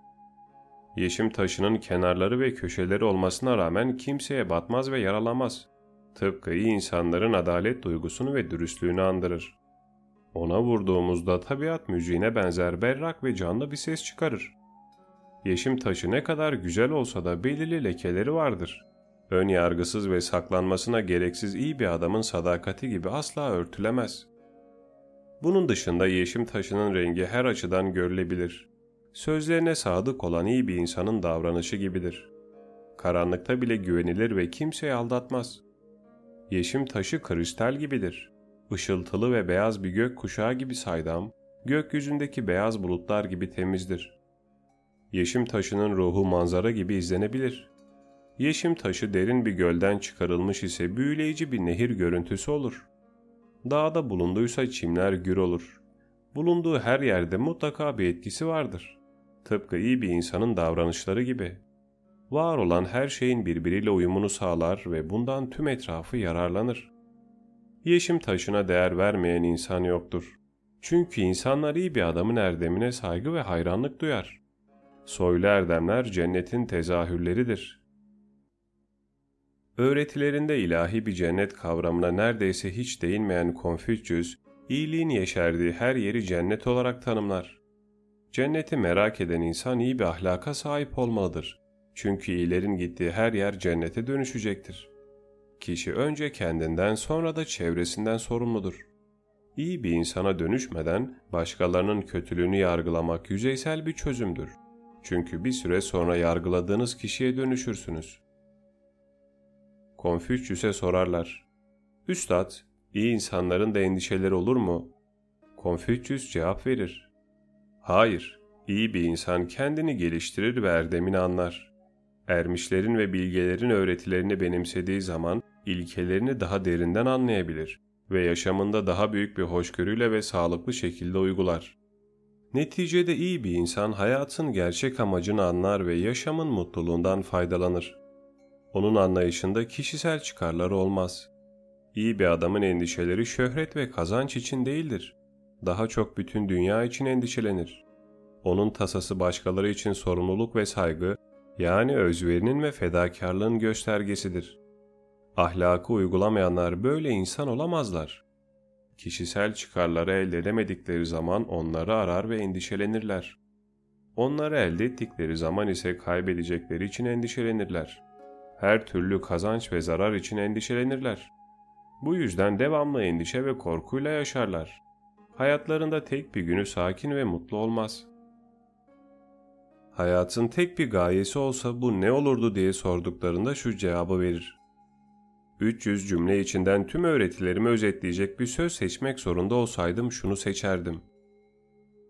Yeşim taşının kenarları ve köşeleri olmasına rağmen kimseye batmaz ve yaralamaz. Tıpkı iyi insanların adalet duygusunu ve dürüstlüğünü andırır. Ona vurduğumuzda tabiat müziğine benzer berrak ve canlı bir ses çıkarır. Yeşim taşı ne kadar güzel olsa da belirli lekeleri vardır. Ön yargısız ve saklanmasına gereksiz iyi bir adamın sadakati gibi asla örtülemez. Bunun dışında yeşim taşının rengi her açıdan görülebilir. Sözlerine sadık olan iyi bir insanın davranışı gibidir. Karanlıkta bile güvenilir ve kimseyi aldatmaz. Yeşim taşı kristal gibidir. Işıltılı ve beyaz bir gök kuşağı gibi saydam, gökyüzündeki beyaz bulutlar gibi temizdir. Yeşim taşının ruhu manzara gibi izlenebilir. Yeşim taşı derin bir gölden çıkarılmış ise büyüleyici bir nehir görüntüsü olur. Dağda bulunduysa çimler gür olur. Bulunduğu her yerde mutlaka bir etkisi vardır. Tıpkı iyi bir insanın davranışları gibi. Var olan her şeyin birbiriyle uyumunu sağlar ve bundan tüm etrafı yararlanır. Yeşim taşına değer vermeyen insan yoktur. Çünkü insanlar iyi bir adamın erdemine saygı ve hayranlık duyar. Soylu erdemler cennetin tezahürleridir. Öğretilerinde ilahi bir cennet kavramına neredeyse hiç değinmeyen Konfüçyüs, iyiliğin yeşerdiği her yeri cennet olarak tanımlar. Cenneti merak eden insan iyi bir ahlaka sahip olmalıdır. Çünkü iyilerin gittiği her yer cennete dönüşecektir. Kişi önce kendinden sonra da çevresinden sorumludur. İyi bir insana dönüşmeden başkalarının kötülüğünü yargılamak yüzeysel bir çözümdür. Çünkü bir süre sonra yargıladığınız kişiye dönüşürsünüz. Konfüçyüs'e sorarlar. Üstad, iyi insanların da endişeleri olur mu? Konfüçyüs cevap verir. Hayır, İyi bir insan kendini geliştirir ve erdemini anlar. Ermişlerin ve bilgelerin öğretilerini benimsediği zaman ilkelerini daha derinden anlayabilir ve yaşamında daha büyük bir hoşgörüyle ve sağlıklı şekilde uygular. Neticede iyi bir insan hayatın gerçek amacını anlar ve yaşamın mutluluğundan faydalanır. Onun anlayışında kişisel çıkarları olmaz. İyi bir adamın endişeleri şöhret ve kazanç için değildir. Daha çok bütün dünya için endişelenir. Onun tasası başkaları için sorumluluk ve saygı, yani özverinin ve fedakarlığın göstergesidir. Ahlakı uygulamayanlar böyle insan olamazlar. Kişisel çıkarları elde edemedikleri zaman onları arar ve endişelenirler. Onları elde ettikleri zaman ise kaybedecekleri için endişelenirler. Her türlü kazanç ve zarar için endişelenirler. Bu yüzden devamlı endişe ve korkuyla yaşarlar. Hayatlarında tek bir günü sakin ve mutlu olmaz. Hayatın tek bir gayesi olsa bu ne olurdu diye sorduklarında şu cevabı verir. 300 cümle içinden tüm öğretilerimi özetleyecek bir söz seçmek zorunda olsaydım şunu seçerdim.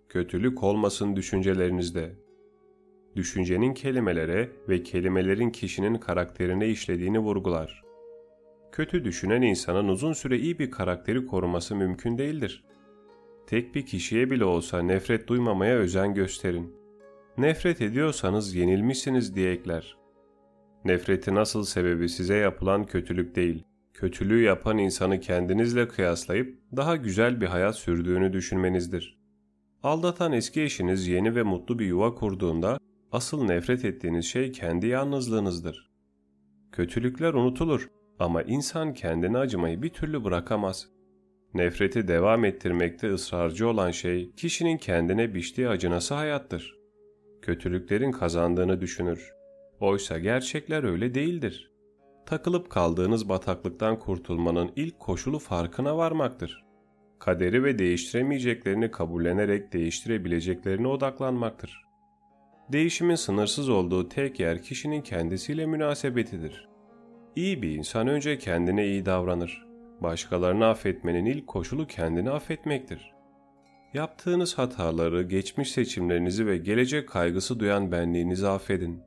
Kötülük olmasın düşüncelerinizde. Düşüncenin kelimelere ve kelimelerin kişinin karakterine işlediğini vurgular. Kötü düşünen insanın uzun süre iyi bir karakteri koruması mümkün değildir. Tek bir kişiye bile olsa nefret duymamaya özen gösterin. Nefret ediyorsanız yenilmişsiniz diye ekler. Nefretin asıl sebebi size yapılan kötülük değil, kötülüğü yapan insanı kendinizle kıyaslayıp daha güzel bir hayat sürdüğünü düşünmenizdir. Aldatan eski eşiniz yeni ve mutlu bir yuva kurduğunda asıl nefret ettiğiniz şey kendi yalnızlığınızdır. Kötülükler unutulur ama insan kendine acımayı bir türlü bırakamaz. Nefreti devam ettirmekte ısrarcı olan şey kişinin kendine biçtiği acınası hayattır. Kötülüklerin kazandığını düşünür. Oysa gerçekler öyle değildir. Takılıp kaldığınız bataklıktan kurtulmanın ilk koşulu farkına varmaktır. Kaderi ve değiştiremeyeceklerini kabullenerek değiştirebileceklerine odaklanmaktır. Değişimin sınırsız olduğu tek yer kişinin kendisiyle münasebetidir. İyi bir insan önce kendine iyi davranır. Başkalarını affetmenin ilk koşulu kendini affetmektir. Yaptığınız hataları, geçmiş seçimlerinizi ve gelecek kaygısı duyan benliğinizi affedin.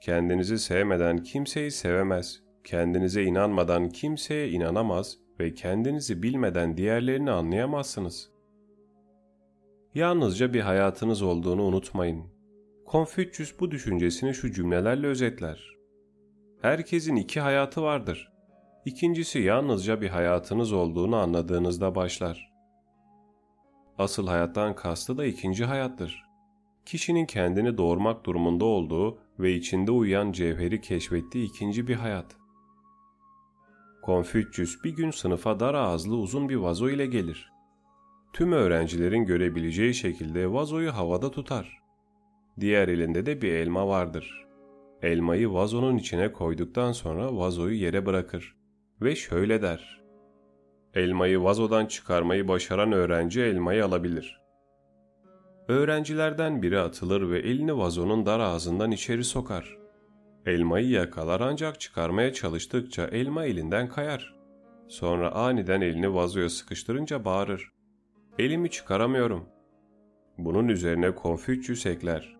Kendinizi sevmeden kimseyi sevemez, kendinize inanmadan kimseye inanamaz ve kendinizi bilmeden diğerlerini anlayamazsınız. Yalnızca bir hayatınız olduğunu unutmayın. Konfüçyüs bu düşüncesini şu cümlelerle özetler. Herkesin iki hayatı vardır. İkincisi yalnızca bir hayatınız olduğunu anladığınızda başlar. Asıl hayattan kastı da ikinci hayattır. Kişinin kendini doğurmak durumunda olduğu ve içinde uyuyan cevheri keşfettiği ikinci bir hayat. Konfüçyüs bir gün sınıfa dar ağızlı uzun bir vazo ile gelir. Tüm öğrencilerin görebileceği şekilde vazoyu havada tutar. Diğer elinde de bir elma vardır. Elmayı vazonun içine koyduktan sonra vazoyu yere bırakır ve şöyle der. Elmayı vazodan çıkarmayı başaran öğrenci elmayı alabilir. Öğrencilerden biri atılır ve elini vazonun dar ağzından içeri sokar. Elmayı yakalar ancak çıkarmaya çalıştıkça elma elinden kayar. Sonra aniden elini vazoya sıkıştırınca bağırır. Elimi çıkaramıyorum. Bunun üzerine Konfüçyüs ekler.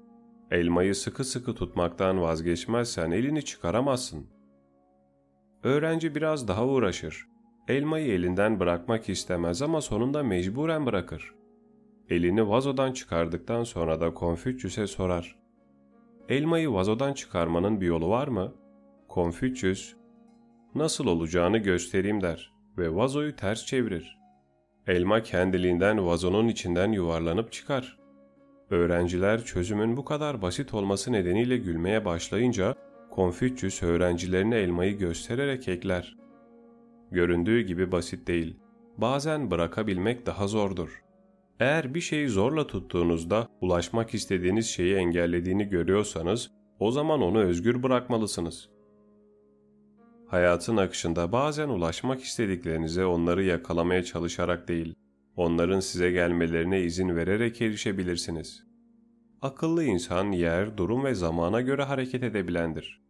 Elmayı sıkı sıkı tutmaktan vazgeçmezsen elini çıkaramazsın. Öğrenci biraz daha uğraşır. Elmayı elinden bırakmak istemez ama sonunda mecburen bırakır. Elini vazodan çıkardıktan sonra da Konfüçyüs'e sorar. Elmayı vazodan çıkarmanın bir yolu var mı? Konfüçyüs, nasıl olacağını göstereyim der ve vazoyu ters çevirir. Elma kendiliğinden vazonun içinden yuvarlanıp çıkar. Öğrenciler çözümün bu kadar basit olması nedeniyle gülmeye başlayınca Konfüçyüs öğrencilerine elmayı göstererek ekler. Göründüğü gibi basit değil. Bazen bırakabilmek daha zordur. Eğer bir şeyi zorla tuttuğunuzda ulaşmak istediğiniz şeyi engellediğini görüyorsanız o zaman onu özgür bırakmalısınız. Hayatın akışında bazen ulaşmak istediklerinize onları yakalamaya çalışarak değil, onların size gelmelerine izin vererek erişebilirsiniz. Akıllı insan yer, durum ve zamana göre hareket edebilendir.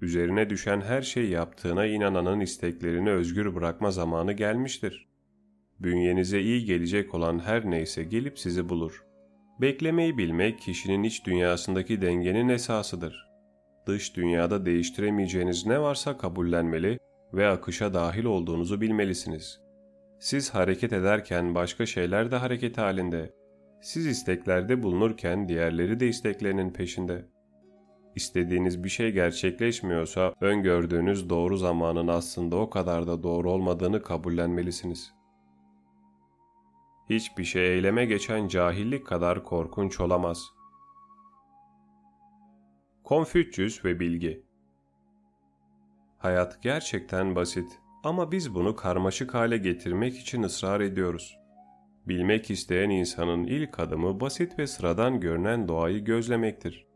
Üzerine düşen her şeyi yaptığına inananın isteklerini özgür bırakma zamanı gelmiştir. Bünyenize iyi gelecek olan her neyse gelip sizi bulur. Beklemeyi bilmek kişinin iç dünyasındaki dengenin esasıdır. Dış dünyada değiştiremeyeceğiniz ne varsa kabullenmeli ve akışa dahil olduğunuzu bilmelisiniz. Siz hareket ederken başka şeyler de hareket halinde. Siz isteklerde bulunurken diğerleri de isteklerinin peşinde. İstediğiniz bir şey gerçekleşmiyorsa öngördüğünüz doğru zamanın aslında o kadar da doğru olmadığını kabullenmelisiniz. Hiçbir şey eyleme geçen cahillik kadar korkunç olamaz. Konfüçyüs ve Bilgi Hayat gerçekten basit ama biz bunu karmaşık hale getirmek için ısrar ediyoruz. Bilmek isteyen insanın ilk adımı basit ve sıradan görünen doğayı gözlemektir.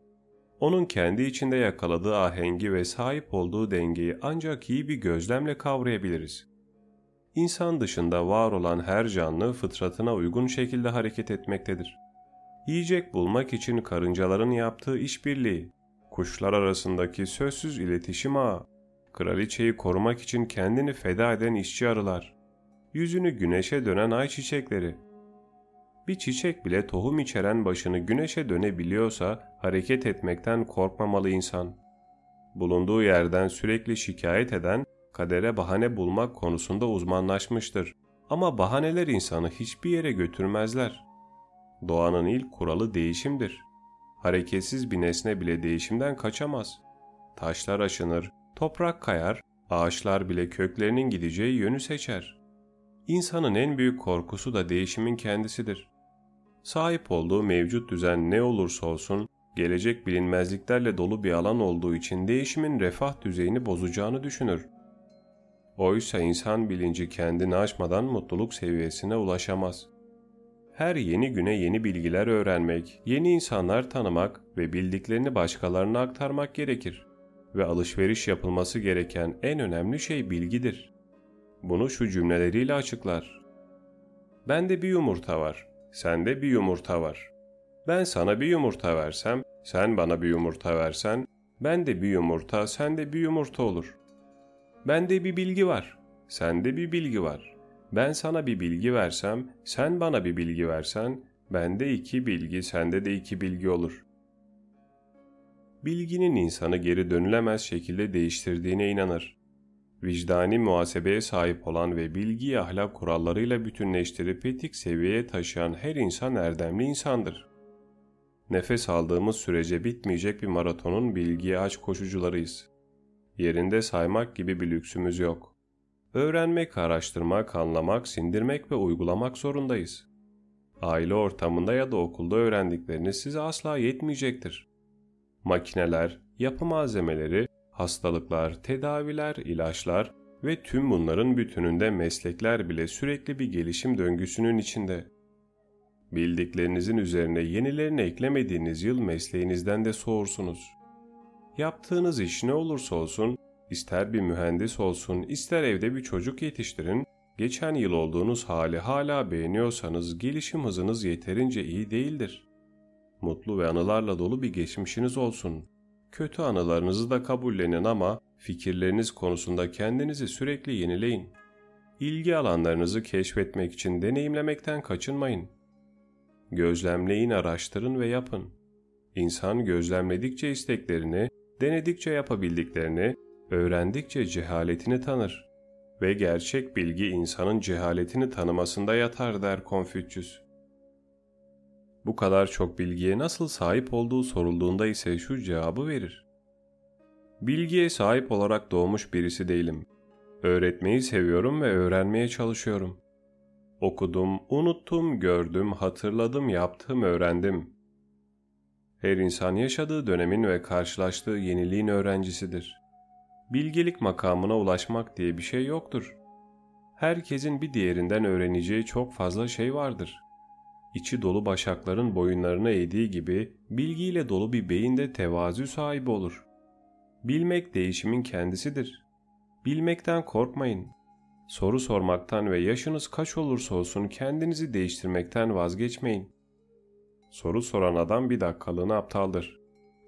Onun kendi içinde yakaladığı ahengi ve sahip olduğu dengeyi ancak iyi bir gözlemle kavrayabiliriz. İnsan dışında var olan her canlı fıtratına uygun şekilde hareket etmektedir. Yiyecek bulmak için karıncaların yaptığı işbirliği, kuşlar arasındaki sözsüz iletişim ağı, kraliçeyi korumak için kendini feda eden işçi arılar, yüzünü güneşe dönen ay çiçekleri. Bir çiçek bile tohum içeren başını güneşe dönebiliyorsa hareket etmekten korkmamalı insan. Bulunduğu yerden sürekli şikayet eden, kadere bahane bulmak konusunda uzmanlaşmıştır. Ama bahaneler insanı hiçbir yere götürmezler. Doğanın ilk kuralı değişimdir. Hareketsiz bir nesne bile değişimden kaçamaz. Taşlar aşınır, toprak kayar, ağaçlar bile köklerinin gideceği yönü seçer. İnsanın en büyük korkusu da değişimin kendisidir. Sahip olduğu mevcut düzen ne olursa olsun, gelecek bilinmezliklerle dolu bir alan olduğu için değişimin refah düzeyini bozacağını düşünür. Oysa insan bilinci kendini aşmadan mutluluk seviyesine ulaşamaz. Her yeni güne yeni bilgiler öğrenmek, yeni insanlar tanımak ve bildiklerini başkalarına aktarmak gerekir. Ve alışveriş yapılması gereken en önemli şey bilgidir. Bunu şu cümleleriyle açıklar. Bende bir yumurta var, sende bir yumurta var. Ben sana bir yumurta versem, sen bana bir yumurta versen, ben de bir yumurta, sen de bir yumurta olur. Bende bir bilgi var, sende bir bilgi var. Ben sana bir bilgi versem, sen bana bir bilgi versen, bende iki bilgi, sende de iki bilgi olur. Bilginin insanı geri dönülemez şekilde değiştirdiğine inanır. Vicdani muhasebeye sahip olan ve bilgiyi ahlak kurallarıyla bütünleştirip etik seviyeye taşıyan her insan erdemli insandır. Nefes aldığımız sürece bitmeyecek bir maratonun bilgiye aç koşucularıyız. Yerinde saymak gibi bir lüksümüz yok. Öğrenmek, araştırmak, anlamak, sindirmek ve uygulamak zorundayız. Aile ortamında ya da okulda öğrendikleriniz size asla yetmeyecektir. Makineler, yapı malzemeleri, hastalıklar, tedaviler, ilaçlar ve tüm bunların bütününde meslekler bile sürekli bir gelişim döngüsünün içinde. Bildiklerinizin üzerine yenilerini eklemediğiniz yıl mesleğinizden de soğursunuz. Yaptığınız iş ne olursa olsun, ister bir mühendis olsun, ister evde bir çocuk yetiştirin, geçen yıl olduğunuz hali hala beğeniyorsanız gelişim hızınız yeterince iyi değildir. Mutlu ve anılarla dolu bir geçmişiniz olsun. Kötü anılarınızı da kabullenin ama fikirleriniz konusunda kendinizi sürekli yenileyin. İlgi alanlarınızı keşfetmek için deneyimlemekten kaçınmayın. Gözlemleyin, araştırın ve yapın. İnsan gözlemledikçe isteklerini, denedikçe yapabildiklerini, öğrendikçe cehaletini tanır. Ve gerçek bilgi insanın cehaletini tanımasında yatar der Konfüçyüs. Bu kadar çok bilgiye nasıl sahip olduğu sorulduğunda ise şu cevabı verir. Bilgiye sahip olarak doğmuş birisi değilim. Öğretmeyi seviyorum ve öğrenmeye çalışıyorum. Okudum, unuttum, gördüm, hatırladım, yaptım, öğrendim. Her insan yaşadığı dönemin ve karşılaştığı yeniliğin öğrencisidir. Bilgelik makamına ulaşmak diye bir şey yoktur. Herkesin bir diğerinden öğreneceği çok fazla şey vardır. İçi dolu başakların boyunlarına eğdiği gibi bilgiyle dolu bir beyin de tevazu sahibi olur. Bilmek değişimin kendisidir. Bilmekten korkmayın. Soru sormaktan ve yaşınız kaç olursa olsun kendinizi değiştirmekten vazgeçmeyin. Soru soran adam bir dakikalığına aptaldır.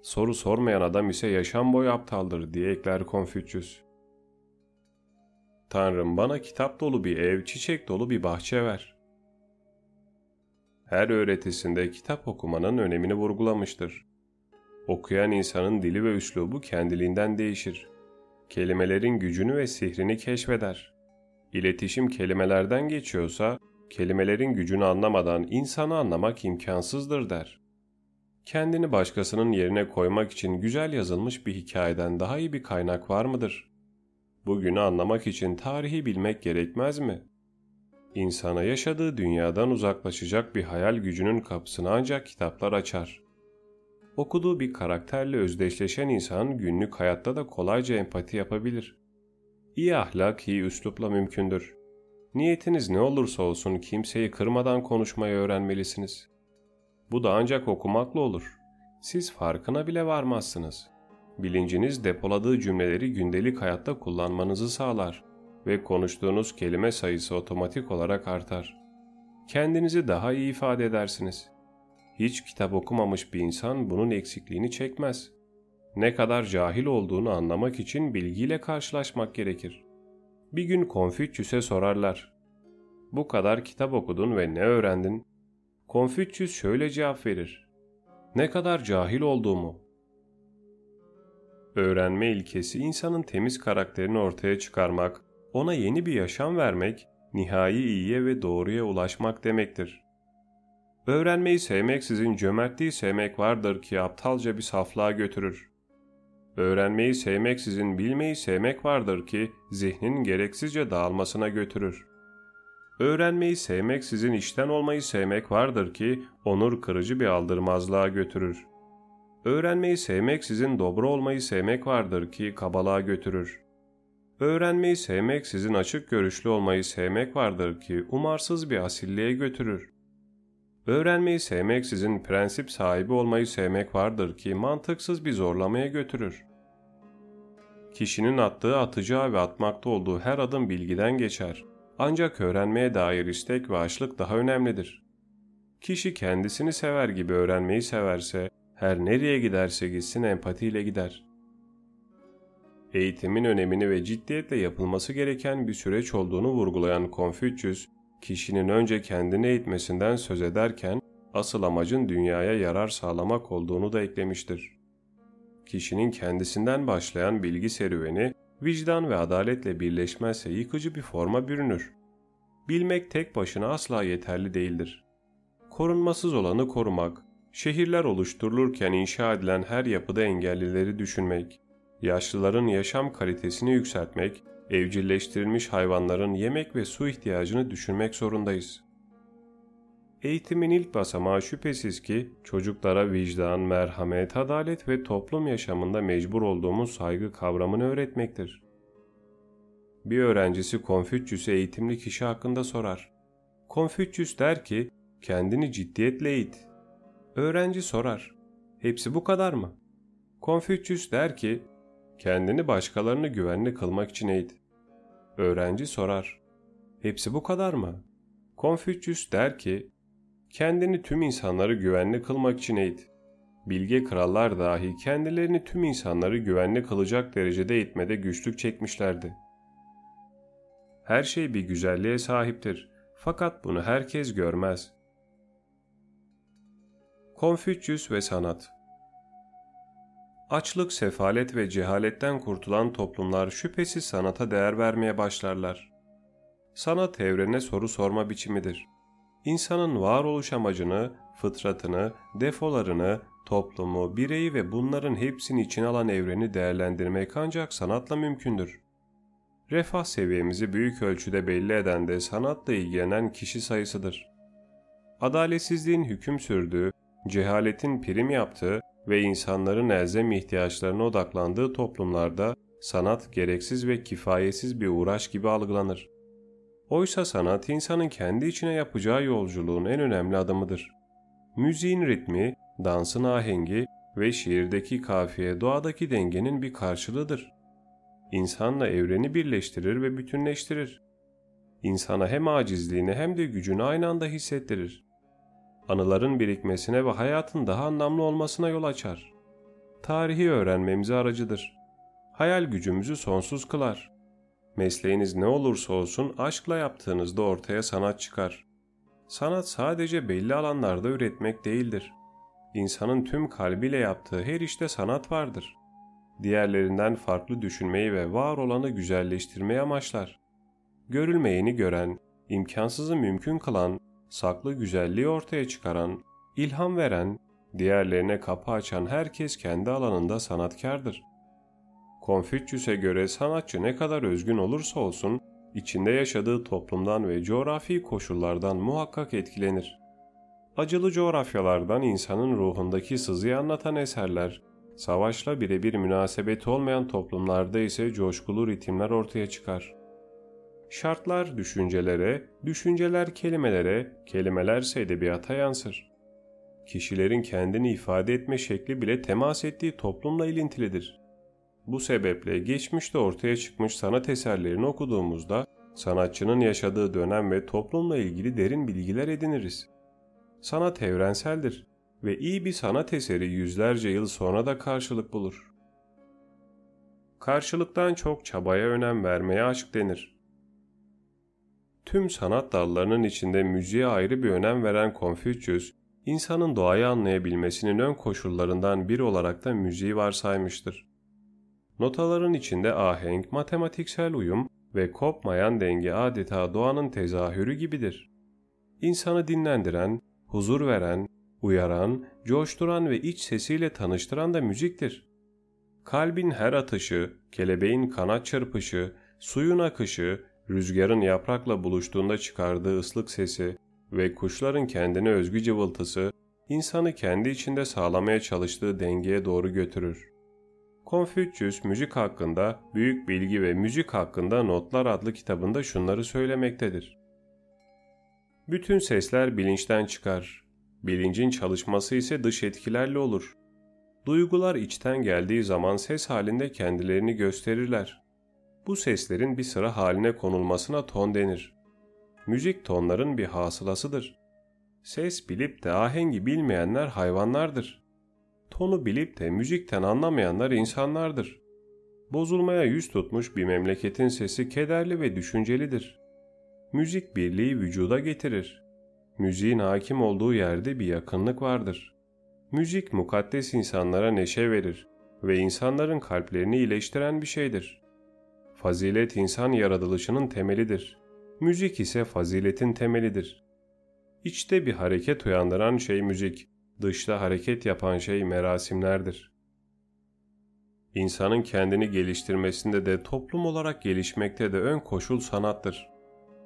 Soru sormayan adam ise yaşam boyu aptaldır diye ekler Konfüçyüs. Tanrım bana kitap dolu bir ev, çiçek dolu bir bahçe ver. Her öğretisinde kitap okumanın önemini vurgulamıştır. Okuyan insanın dili ve üslubu kendiliğinden değişir. Kelimelerin gücünü ve sihrini keşfeder. İletişim kelimelerden geçiyorsa, kelimelerin gücünü anlamadan insanı anlamak imkansızdır der. Kendini başkasının yerine koymak için güzel yazılmış bir hikayeden daha iyi bir kaynak var mıdır? Bugünü anlamak için tarihi bilmek gerekmez mi? İnsana yaşadığı dünyadan uzaklaşacak bir hayal gücünün kapısını ancak kitaplar açar. Okuduğu bir karakterle özdeşleşen insan günlük hayatta da kolayca empati yapabilir. İyi ahlak, iyi üslupla mümkündür. Niyetiniz ne olursa olsun kimseyi kırmadan konuşmayı öğrenmelisiniz. Bu da ancak okumakla olur. Siz farkına bile varmazsınız. Bilinciniz depoladığı cümleleri gündelik hayatta kullanmanızı sağlar ve konuştuğunuz kelime sayısı otomatik olarak artar. Kendinizi daha iyi ifade edersiniz. Hiç kitap okumamış bir insan bunun eksikliğini çekmez. Ne kadar cahil olduğunu anlamak için bilgiyle karşılaşmak gerekir. Bir gün Konfüçyüs'e sorarlar. Bu kadar kitap okudun ve ne öğrendin? Konfüçyüs şöyle cevap verir. Ne kadar cahil olduğumu. Öğrenme ilkesi insanın temiz karakterini ortaya çıkarmak, ona yeni bir yaşam vermek, nihai iyiye ve doğruya ulaşmak demektir. Öğrenmeyi sevmek sizin cömertliği sevmek vardır ki aptalca bir saflığa götürür. Öğrenmeyi sevmek sizin bilmeyi sevmek vardır ki zihnin gereksizce dağılmasına götürür. Öğrenmeyi sevmek sizin işten olmayı sevmek vardır ki onur kırıcı bir aldırmazlığa götürür. Öğrenmeyi sevmek sizin dobro olmayı sevmek vardır ki kabalığa götürür. Öğrenmeyi sevmek sizin açık görüşlü olmayı sevmek vardır ki umarsız bir asilliğe götürür. Öğrenmeyi sevmek sizin prensip sahibi olmayı sevmek vardır ki mantıksız bir zorlamaya götürür. Kişinin attığı atacağı ve atmakta olduğu her adım bilgiden geçer. Ancak öğrenmeye dair istek ve açlık daha önemlidir. Kişi kendisini sever gibi öğrenmeyi severse, her nereye giderse gitsin empatiyle gider. Eğitimin önemini ve ciddiyetle yapılması gereken bir süreç olduğunu vurgulayan Konfüçyüs, kişinin önce kendini eğitmesinden söz ederken asıl amacın dünyaya yarar sağlamak olduğunu da eklemiştir. Kişinin kendisinden başlayan bilgi serüveni vicdan ve adaletle birleşmezse yıkıcı bir forma bürünür. Bilmek tek başına asla yeterli değildir. Korunmasız olanı korumak, şehirler oluşturulurken inşa edilen her yapıda engellileri düşünmek, yaşlıların yaşam kalitesini yükseltmek, evcilleştirilmiş hayvanların yemek ve su ihtiyacını düşünmek zorundayız. Eğitimin ilk basamağı şüphesiz ki çocuklara vicdan, merhamet, adalet ve toplum yaşamında mecbur olduğumuz saygı kavramını öğretmektir. Bir öğrencisi Konfüçyüs'e eğitimli kişi hakkında sorar. Konfüçyüs der ki, kendini ciddiyetle eğit. Öğrenci sorar, hepsi bu kadar mı? Konfüçyüs der ki, kendini başkalarını güvenli kılmak için eğit. Öğrenci sorar, hepsi bu kadar mı? Konfüçyüs der ki, kendini tüm insanları güvenli kılmak için eğit. Bilge krallar dahi kendilerini tüm insanları güvenli kılacak derecede eğitmede güçlük çekmişlerdi. Her şey bir güzelliğe sahiptir. Fakat bunu herkes görmez. Konfüçyüs ve Sanat Açlık, sefalet ve cehaletten kurtulan toplumlar şüphesiz sanata değer vermeye başlarlar. Sanat evrene soru sorma biçimidir. İnsanın varoluş amacını, fıtratını, defolarını, toplumu, bireyi ve bunların hepsini içine alan evreni değerlendirmek ancak sanatla mümkündür. Refah seviyemizi büyük ölçüde belli eden de sanatla ilgilenen kişi sayısıdır. Adaletsizliğin hüküm sürdüğü, cehaletin prim yaptığı ve insanların elzem ihtiyaçlarına odaklandığı toplumlarda sanat gereksiz ve kifayetsiz bir uğraş gibi algılanır. Oysa sanat insanın kendi içine yapacağı yolculuğun en önemli adımıdır. Müziğin ritmi, dansın ahengi ve şiirdeki kafiye doğadaki dengenin bir karşılığıdır. İnsanla evreni birleştirir ve bütünleştirir. İnsana hem acizliğini hem de gücünü aynı anda hissettirir. Anıların birikmesine ve hayatın daha anlamlı olmasına yol açar. Tarihi öğrenmemize aracıdır. Hayal gücümüzü sonsuz kılar. Mesleğiniz ne olursa olsun aşkla yaptığınızda ortaya sanat çıkar. sanat sadece belli alanlarda üretmek değildir. İnsanın tüm kalbiyle yaptığı her işte sanat vardır. Diğerlerinden farklı düşünmeyi ve var olanı güzelleştirmeyi amaçlar. Görülmeyeni gören, imkansızı mümkün kılan, saklı güzelliği ortaya çıkaran, ilham veren, diğerlerine kapı açan herkes kendi alanında sanatkardır. Konfüçyüs'e göre sanatçı ne kadar özgün olursa olsun, içinde yaşadığı toplumdan ve coğrafi koşullardan muhakkak etkilenir. Acılı coğrafyalardan insanın ruhundaki sızıyı anlatan eserler, savaşla birebir münasebeti olmayan toplumlarda ise coşkulu ritimler ortaya çıkar. Şartlar düşüncelere, düşünceler kelimelere, kelimelerse edebiyata yansır. Kişilerin kendini ifade etme şekli bile temas ettiği toplumla ilintilidir. Bu sebeple geçmişte ortaya çıkmış sanat eserlerini okuduğumuzda sanatçının yaşadığı dönem ve toplumla ilgili derin bilgiler ediniriz. Sanat evrenseldir ve iyi bir sanat eseri yüzlerce yıl sonra da karşılık bulur. Karşılıktan çok çabaya önem vermeye aşk denir. Tüm sanat dallarının içinde müziğe ayrı bir önem veren Confucius, insanın doğayı anlayabilmesinin ön koşullarından biri olarak da müziği varsaymıştır. Notaların içinde ahenk, matematiksel uyum ve kopmayan denge adeta doğanın tezahürü gibidir. İnsanı dinlendiren, huzur veren, uyaran, coşturan ve iç sesiyle tanıştıran da müziktir. Kalbin her atışı, kelebeğin kanat çırpışı, suyun akışı, rüzgarın yaprakla buluştuğunda çıkardığı ıslık sesi ve kuşların kendine özgü cıvıltısı, insanı kendi içinde sağlamaya çalıştığı dengeye doğru götürür. Confucius müzik hakkında Büyük Bilgi ve Müzik hakkında Notlar adlı kitabında şunları söylemektedir. Bütün sesler bilinçten çıkar. Bilincin çalışması ise dış etkilerle olur. Duygular içten geldiği zaman ses halinde kendilerini gösterirler. Bu seslerin bir sıra haline konulmasına ton denir. Müzik tonların bir hasılasıdır. Ses bilip de ahengi bilmeyenler hayvanlardır. Tonu bilip de müzikten anlamayanlar insanlardır. Bozulmaya yüz tutmuş bir memleketin sesi kederli ve düşüncelidir. Müzik birliği vücuda getirir. Müziğin hakim olduğu yerde bir yakınlık vardır. Müzik mukaddes insanlara neşe verir ve insanların kalplerini iyileştiren bir şeydir. Fazilet insan yaratılışının temelidir. Müzik ise faziletin temelidir. İçte bir hareket uyandıran şey müzik, dışta hareket yapan şey merasimlerdir. İnsanın kendini geliştirmesinde de toplum olarak gelişmekte de ön koşul sanattır.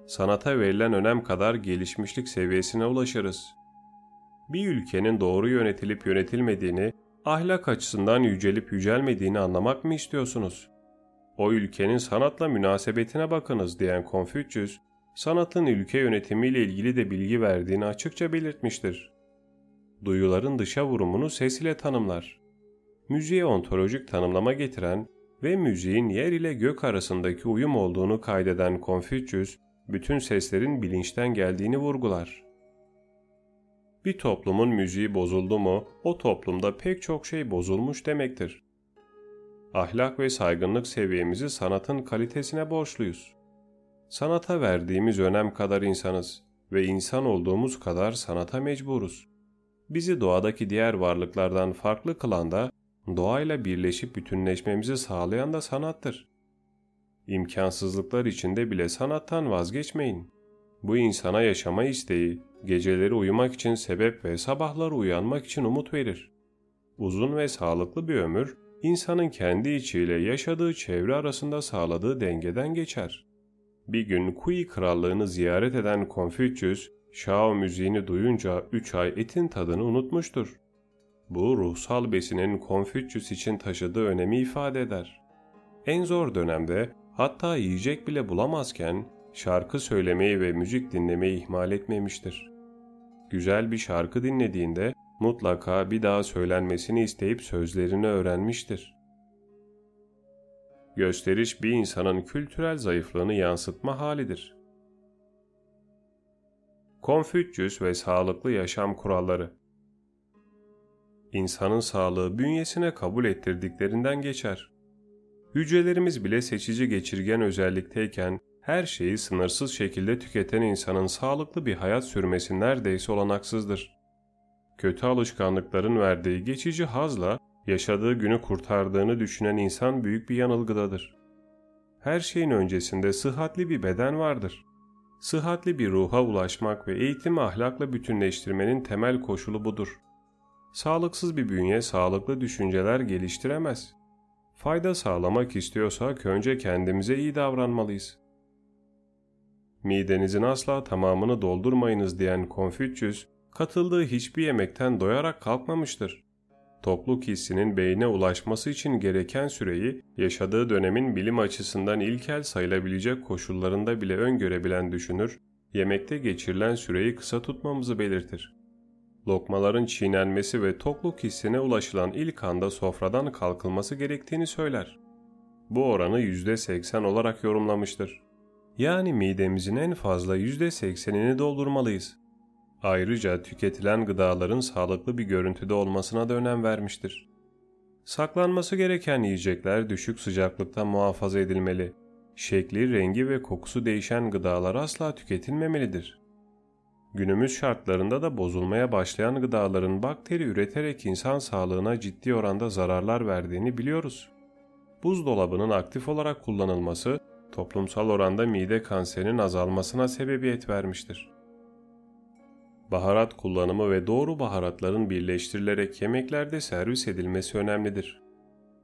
Sanata verilen önem kadar gelişmişlik seviyesine ulaşırız. Bir ülkenin doğru yönetilip yönetilmediğini, ahlak açısından yücelip yücelmediğini anlamak mı istiyorsunuz? O ülkenin sanatla münasebetine bakınız diyen Konfüçyüs, sanatın ülke yönetimiyle ilgili de bilgi verdiğini açıkça belirtmiştir. Duyuların dışa vurumunu ses ile tanımlar. Müziğe ontolojik tanımlama getiren ve müziğin yer ile gök arasındaki uyum olduğunu kaydeden Konfüçyüs, bütün seslerin bilinçten geldiğini vurgular. Bir toplumun müziği bozuldu mu, o toplumda pek çok şey bozulmuş demektir. Ahlak ve saygınlık seviyemizi sanatın kalitesine borçluyuz. Sanata verdiğimiz önem kadar insanız ve insan olduğumuz kadar sanata mecburuz. Bizi doğadaki diğer varlıklardan farklı kılan da doğayla birleşip bütünleşmemizi sağlayan da sanattır. İmkansızlıklar içinde bile sanattan vazgeçmeyin. Bu insana yaşama isteği, geceleri uyumak için sebep ve sabahları uyanmak için umut verir. Uzun ve sağlıklı bir ömür, insanın kendi içiyle yaşadığı çevre arasında sağladığı dengeden geçer. Bir gün Kui krallığını ziyaret eden Confucius, Shao müziğini duyunca üç ay etin tadını unutmuştur. Bu ruhsal besinin Confucius için taşıdığı önemi ifade eder. En zor dönemde hatta yiyecek bile bulamazken şarkı söylemeyi ve müzik dinlemeyi ihmal etmemiştir. Güzel bir şarkı dinlediğinde mutlaka bir daha söylenmesini isteyip sözlerini öğrenmiştir. Gösteriş bir insanın kültürel zayıflığını yansıtma halidir. Konfüçyüs ve sağlıklı yaşam kuralları İnsanın sağlığı bünyesine kabul ettirdiklerinden geçer. Hücrelerimiz bile seçici geçirgen özellikteyken her şeyi sınırsız şekilde tüketen insanın sağlıklı bir hayat sürmesi neredeyse olanaksızdır. Kötü alışkanlıkların verdiği geçici hazla yaşadığı günü kurtardığını düşünen insan büyük bir yanılgıdadır. Her şeyin öncesinde sıhhatli bir beden vardır. Sıhhatli bir ruha ulaşmak ve eğitimi ahlakla bütünleştirmenin temel koşulu budur. Sağlıksız bir bünye sağlıklı düşünceler geliştiremez. Fayda sağlamak istiyorsak önce kendimize iyi davranmalıyız. Midenizin asla tamamını doldurmayınız diyen Konfüçyüs, katıldığı hiçbir yemekten doyarak kalkmamıştır. Topluk hissinin beyne ulaşması için gereken süreyi, yaşadığı dönemin bilim açısından ilkel sayılabilecek koşullarında bile öngörebilen düşünür, yemekte geçirilen süreyi kısa tutmamızı belirtir. Lokmaların çiğnenmesi ve tokluk hissine ulaşılan ilk anda sofradan kalkılması gerektiğini söyler. Bu oranı %80 olarak yorumlamıştır. Yani midemizin en fazla %80'ini doldurmalıyız. Ayrıca tüketilen gıdaların sağlıklı bir görüntüde olmasına da önem vermiştir. Saklanması gereken yiyecekler düşük sıcaklıkta muhafaza edilmeli. Şekli, rengi ve kokusu değişen gıdalar asla tüketilmemelidir. Günümüz şartlarında da bozulmaya başlayan gıdaların bakteri üreterek insan sağlığına ciddi oranda zararlar verdiğini biliyoruz. Buzdolabının aktif olarak kullanılması toplumsal oranda mide kanserinin azalmasına sebebiyet vermiştir. Baharat kullanımı ve doğru baharatların birleştirilerek yemeklerde servis edilmesi önemlidir.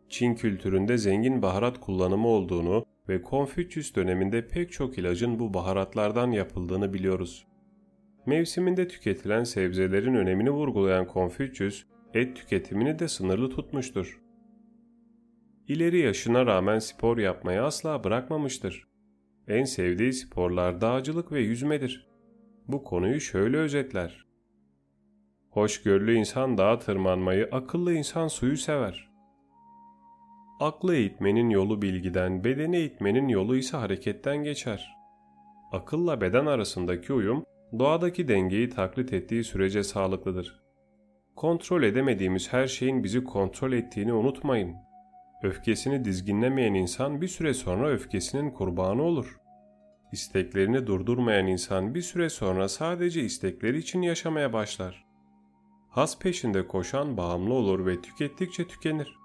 Çin kültüründe zengin baharat kullanımı olduğunu ve Konfüçyüs döneminde pek çok ilacın bu baharatlardan yapıldığını biliyoruz. Mevsiminde tüketilen sebzelerin önemini vurgulayan Konfüçyüs, et tüketimini de sınırlı tutmuştur. İleri yaşına rağmen spor yapmayı asla bırakmamıştır. En sevdiği sporlar dağcılık ve yüzmedir. Bu konuyu şöyle özetler. Hoşgörülü insan dağa tırmanmayı, akıllı insan suyu sever. Aklı eğitmenin yolu bilgiden, bedeni eğitmenin yolu ise hareketten geçer. Akılla beden arasındaki uyum, doğadaki dengeyi taklit ettiği sürece sağlıklıdır. Kontrol edemediğimiz her şeyin bizi kontrol ettiğini unutmayın. Öfkesini dizginlemeyen insan bir süre sonra öfkesinin kurbanı olur. İsteklerini durdurmayan insan bir süre sonra sadece istekleri için yaşamaya başlar. Has peşinde koşan bağımlı olur ve tükettikçe tükenir.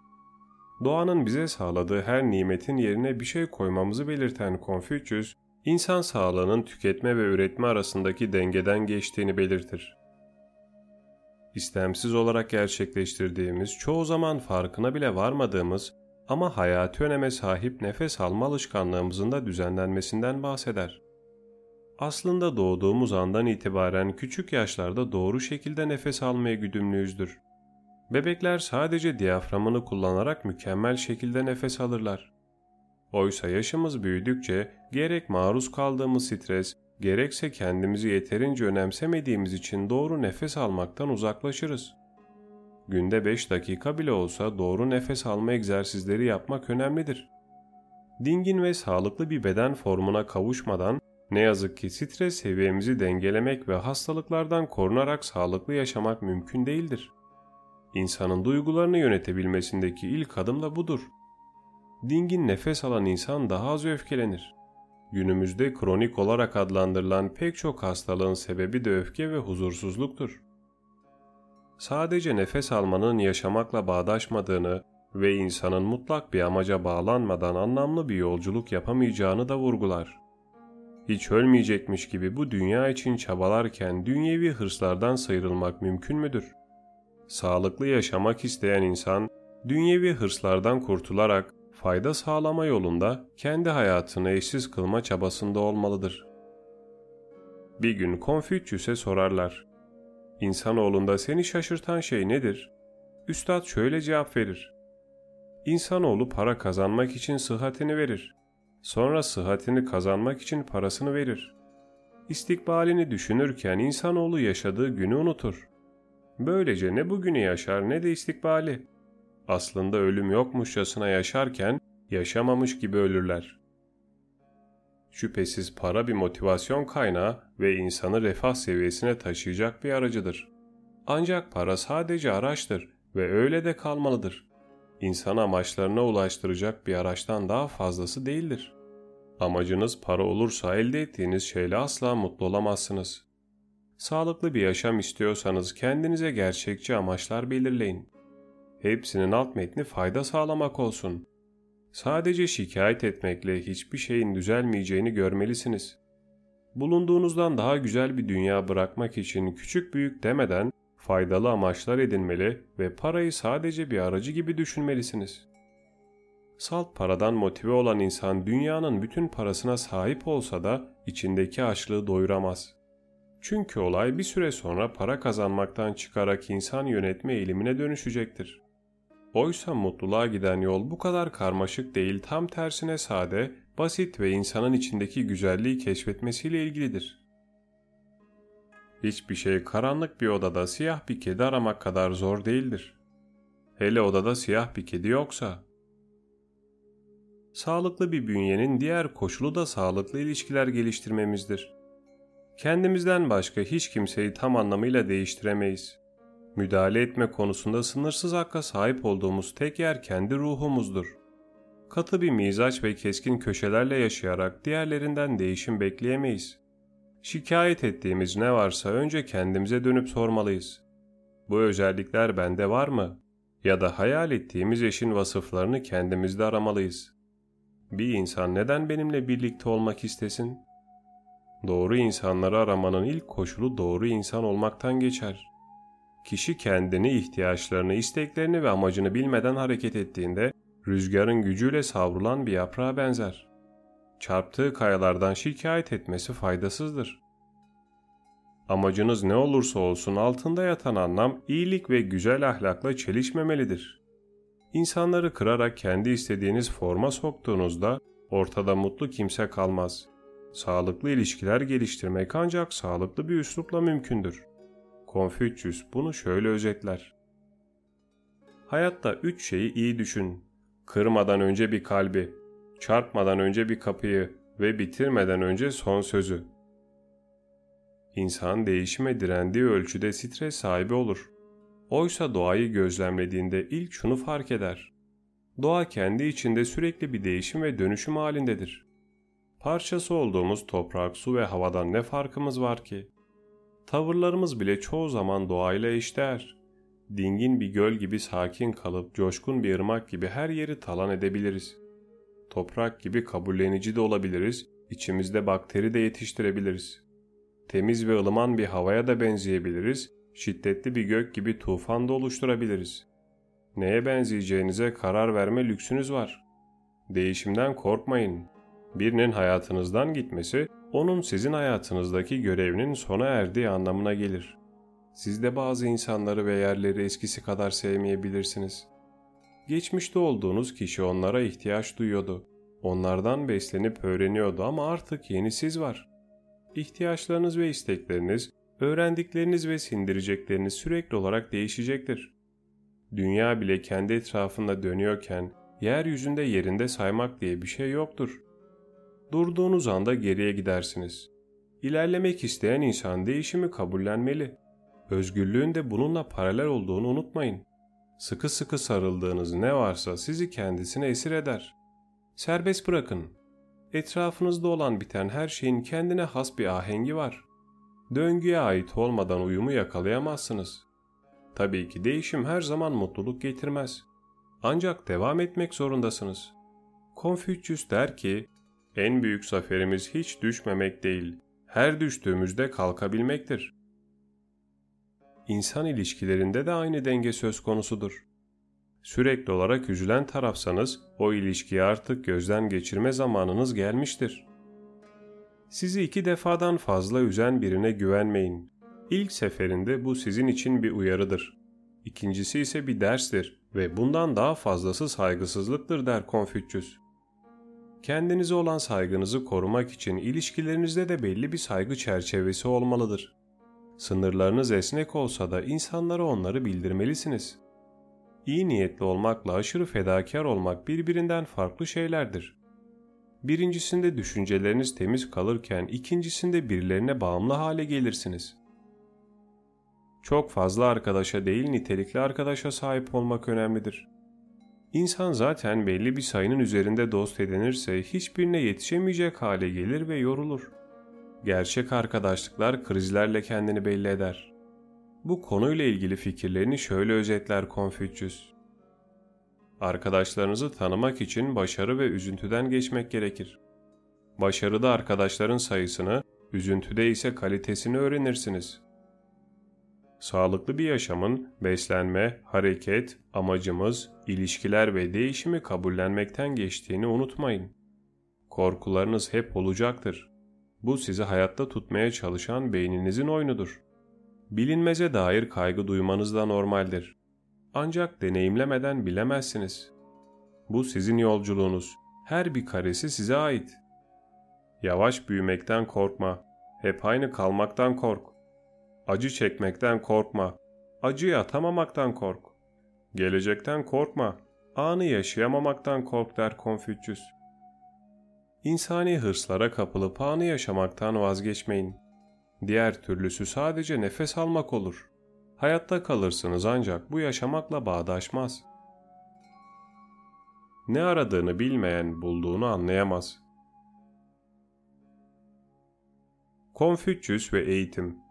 Doğanın bize sağladığı her nimetin yerine bir şey koymamızı belirten Konfüçyüs, insan sağlığının tüketme ve üretme arasındaki dengeden geçtiğini belirtir. İstemsiz olarak gerçekleştirdiğimiz, çoğu zaman farkına bile varmadığımız ama hayati öneme sahip nefes alma alışkanlığımızın da düzenlenmesinden bahseder. Aslında doğduğumuz andan itibaren küçük yaşlarda doğru şekilde nefes almaya güdümlüyüzdür. Bebekler sadece diyaframını kullanarak mükemmel şekilde nefes alırlar. Oysa yaşımız büyüdükçe gerek maruz kaldığımız stres, gerekse kendimizi yeterince önemsemediğimiz için doğru nefes almaktan uzaklaşırız. Günde 5 dakika bile olsa doğru nefes alma egzersizleri yapmak önemlidir. Dingin ve sağlıklı bir beden formuna kavuşmadan ne yazık ki stres seviyemizi dengelemek ve hastalıklardan korunarak sağlıklı yaşamak mümkün değildir. İnsanın duygularını yönetebilmesindeki ilk adım da budur. Dingin nefes alan insan daha az öfkelenir. Günümüzde kronik olarak adlandırılan pek çok hastalığın sebebi de öfke ve huzursuzluktur sadece nefes almanın yaşamakla bağdaşmadığını ve insanın mutlak bir amaca bağlanmadan anlamlı bir yolculuk yapamayacağını da vurgular. Hiç ölmeyecekmiş gibi bu dünya için çabalarken dünyevi hırslardan sıyrılmak mümkün müdür? Sağlıklı yaşamak isteyen insan, dünyevi hırslardan kurtularak fayda sağlama yolunda kendi hayatını eşsiz kılma çabasında olmalıdır. Bir gün Konfüçyüs'e sorarlar. İnsanoğlunda seni şaşırtan şey nedir? Üstad şöyle cevap verir. İnsanoğlu para kazanmak için sıhhatini verir. Sonra sıhhatini kazanmak için parasını verir. İstikbalini düşünürken insanoğlu yaşadığı günü unutur. Böylece ne bugünü yaşar ne de istikbali. Aslında ölüm yokmuşçasına yaşarken yaşamamış gibi ölürler. Şüphesiz para bir motivasyon kaynağı ve insanı refah seviyesine taşıyacak bir aracıdır. Ancak para sadece araçtır ve öyle de kalmalıdır. İnsan amaçlarına ulaştıracak bir araçtan daha fazlası değildir. Amacınız para olursa elde ettiğiniz şeyle asla mutlu olamazsınız. Sağlıklı bir yaşam istiyorsanız kendinize gerçekçi amaçlar belirleyin. Hepsinin alt metni fayda sağlamak olsun. Sadece şikayet etmekle hiçbir şeyin düzelmeyeceğini görmelisiniz. Bulunduğunuzdan daha güzel bir dünya bırakmak için küçük büyük demeden faydalı amaçlar edinmeli ve parayı sadece bir aracı gibi düşünmelisiniz. Salt paradan motive olan insan dünyanın bütün parasına sahip olsa da içindeki açlığı doyuramaz. Çünkü olay bir süre sonra para kazanmaktan çıkarak insan yönetme eğilimine dönüşecektir. Oysa mutluluğa giden yol bu kadar karmaşık değil tam tersine sade, basit ve insanın içindeki güzelliği keşfetmesiyle ilgilidir. Hiçbir şey karanlık bir odada siyah bir kedi aramak kadar zor değildir. Hele odada siyah bir kedi yoksa. Sağlıklı bir bünyenin diğer koşulu da sağlıklı ilişkiler geliştirmemizdir. Kendimizden başka hiç kimseyi tam anlamıyla değiştiremeyiz. Müdahale etme konusunda sınırsız hakka sahip olduğumuz tek yer kendi ruhumuzdur. Katı bir mizaç ve keskin köşelerle yaşayarak diğerlerinden değişim bekleyemeyiz. Şikayet ettiğimiz ne varsa önce kendimize dönüp sormalıyız. Bu özellikler bende var mı? Ya da hayal ettiğimiz eşin vasıflarını kendimizde aramalıyız. Bir insan neden benimle birlikte olmak istesin? Doğru insanları aramanın ilk koşulu doğru insan olmaktan geçer. Kişi kendini, ihtiyaçlarını, isteklerini ve amacını bilmeden hareket ettiğinde rüzgarın gücüyle savrulan bir yaprağa benzer. Çarptığı kayalardan şikayet etmesi faydasızdır. Amacınız ne olursa olsun altında yatan anlam iyilik ve güzel ahlakla çelişmemelidir. İnsanları kırarak kendi istediğiniz forma soktuğunuzda ortada mutlu kimse kalmaz. Sağlıklı ilişkiler geliştirmek ancak sağlıklı bir üslupla mümkündür. Konfüçyüs bunu şöyle özetler. Hayatta üç şeyi iyi düşün. Kırmadan önce bir kalbi, çarpmadan önce bir kapıyı ve bitirmeden önce son sözü. İnsan değişime direndiği ölçüde stres sahibi olur. Oysa doğayı gözlemlediğinde ilk şunu fark eder. Doğa kendi içinde sürekli bir değişim ve dönüşüm halindedir. Parçası olduğumuz toprak, su ve havadan ne farkımız var ki? Tavırlarımız bile çoğu zaman doğayla eşdeğer. Dingin bir göl gibi sakin kalıp coşkun bir ırmak gibi her yeri talan edebiliriz. Toprak gibi kabullenici de olabiliriz, içimizde bakteri de yetiştirebiliriz. Temiz ve ılıman bir havaya da benzeyebiliriz, şiddetli bir gök gibi tufan da oluşturabiliriz. Neye benzeyeceğinize karar verme lüksünüz var. Değişimden korkmayın. Birinin hayatınızdan gitmesi onun sizin hayatınızdaki görevinin sona erdiği anlamına gelir. Siz de bazı insanları ve yerleri eskisi kadar sevmeyebilirsiniz. Geçmişte olduğunuz kişi onlara ihtiyaç duyuyordu. Onlardan beslenip öğreniyordu ama artık yeni siz var. İhtiyaçlarınız ve istekleriniz, öğrendikleriniz ve sindirecekleriniz sürekli olarak değişecektir. Dünya bile kendi etrafında dönüyorken yeryüzünde yerinde saymak diye bir şey yoktur. Durduğunuz anda geriye gidersiniz. İlerlemek isteyen insan değişimi kabullenmeli. Özgürlüğün de bununla paralel olduğunu unutmayın. Sıkı sıkı sarıldığınız ne varsa sizi kendisine esir eder. Serbest bırakın. Etrafınızda olan biten her şeyin kendine has bir ahengi var. Döngüye ait olmadan uyumu yakalayamazsınız. Tabii ki değişim her zaman mutluluk getirmez. Ancak devam etmek zorundasınız. Konfüçyüs der ki, en büyük zaferimiz hiç düşmemek değil, her düştüğümüzde kalkabilmektir. İnsan ilişkilerinde de aynı denge söz konusudur. Sürekli olarak üzülen tarafsanız o ilişkiyi artık gözden geçirme zamanınız gelmiştir. Sizi iki defadan fazla üzen birine güvenmeyin. İlk seferinde bu sizin için bir uyarıdır. İkincisi ise bir derstir ve bundan daha fazlası saygısızlıktır der Konfüçyüs. Kendinize olan saygınızı korumak için ilişkilerinizde de belli bir saygı çerçevesi olmalıdır. Sınırlarınız esnek olsa da insanlara onları bildirmelisiniz. İyi niyetli olmakla aşırı fedakar olmak birbirinden farklı şeylerdir. Birincisinde düşünceleriniz temiz kalırken ikincisinde birilerine bağımlı hale gelirsiniz. Çok fazla arkadaşa değil nitelikli arkadaşa sahip olmak önemlidir. İnsan zaten belli bir sayının üzerinde dost edinirse hiçbirine yetişemeyecek hale gelir ve yorulur. Gerçek arkadaşlıklar krizlerle kendini belli eder. Bu konuyla ilgili fikirlerini şöyle özetler Konfüçyüs. Arkadaşlarınızı tanımak için başarı ve üzüntüden geçmek gerekir. Başarıda arkadaşların sayısını, üzüntüde ise kalitesini öğrenirsiniz. Sağlıklı bir yaşamın beslenme, hareket, amacımız, ilişkiler ve değişimi kabullenmekten geçtiğini unutmayın. Korkularınız hep olacaktır. Bu sizi hayatta tutmaya çalışan beyninizin oyunudur. Bilinmeze dair kaygı duymanız da normaldir. Ancak deneyimlemeden bilemezsiniz. Bu sizin yolculuğunuz. Her bir karesi size ait. Yavaş büyümekten korkma. Hep aynı kalmaktan kork. Acı çekmekten korkma. Acıyı atamamaktan kork. Gelecekten korkma. Anı yaşayamamaktan kork der Konfüçyüs. İnsani hırslara kapılıp anı yaşamaktan vazgeçmeyin. Diğer türlüsü sadece nefes almak olur. Hayatta kalırsınız ancak bu yaşamakla bağdaşmaz. Ne aradığını bilmeyen bulduğunu anlayamaz. Konfüçyüs ve eğitim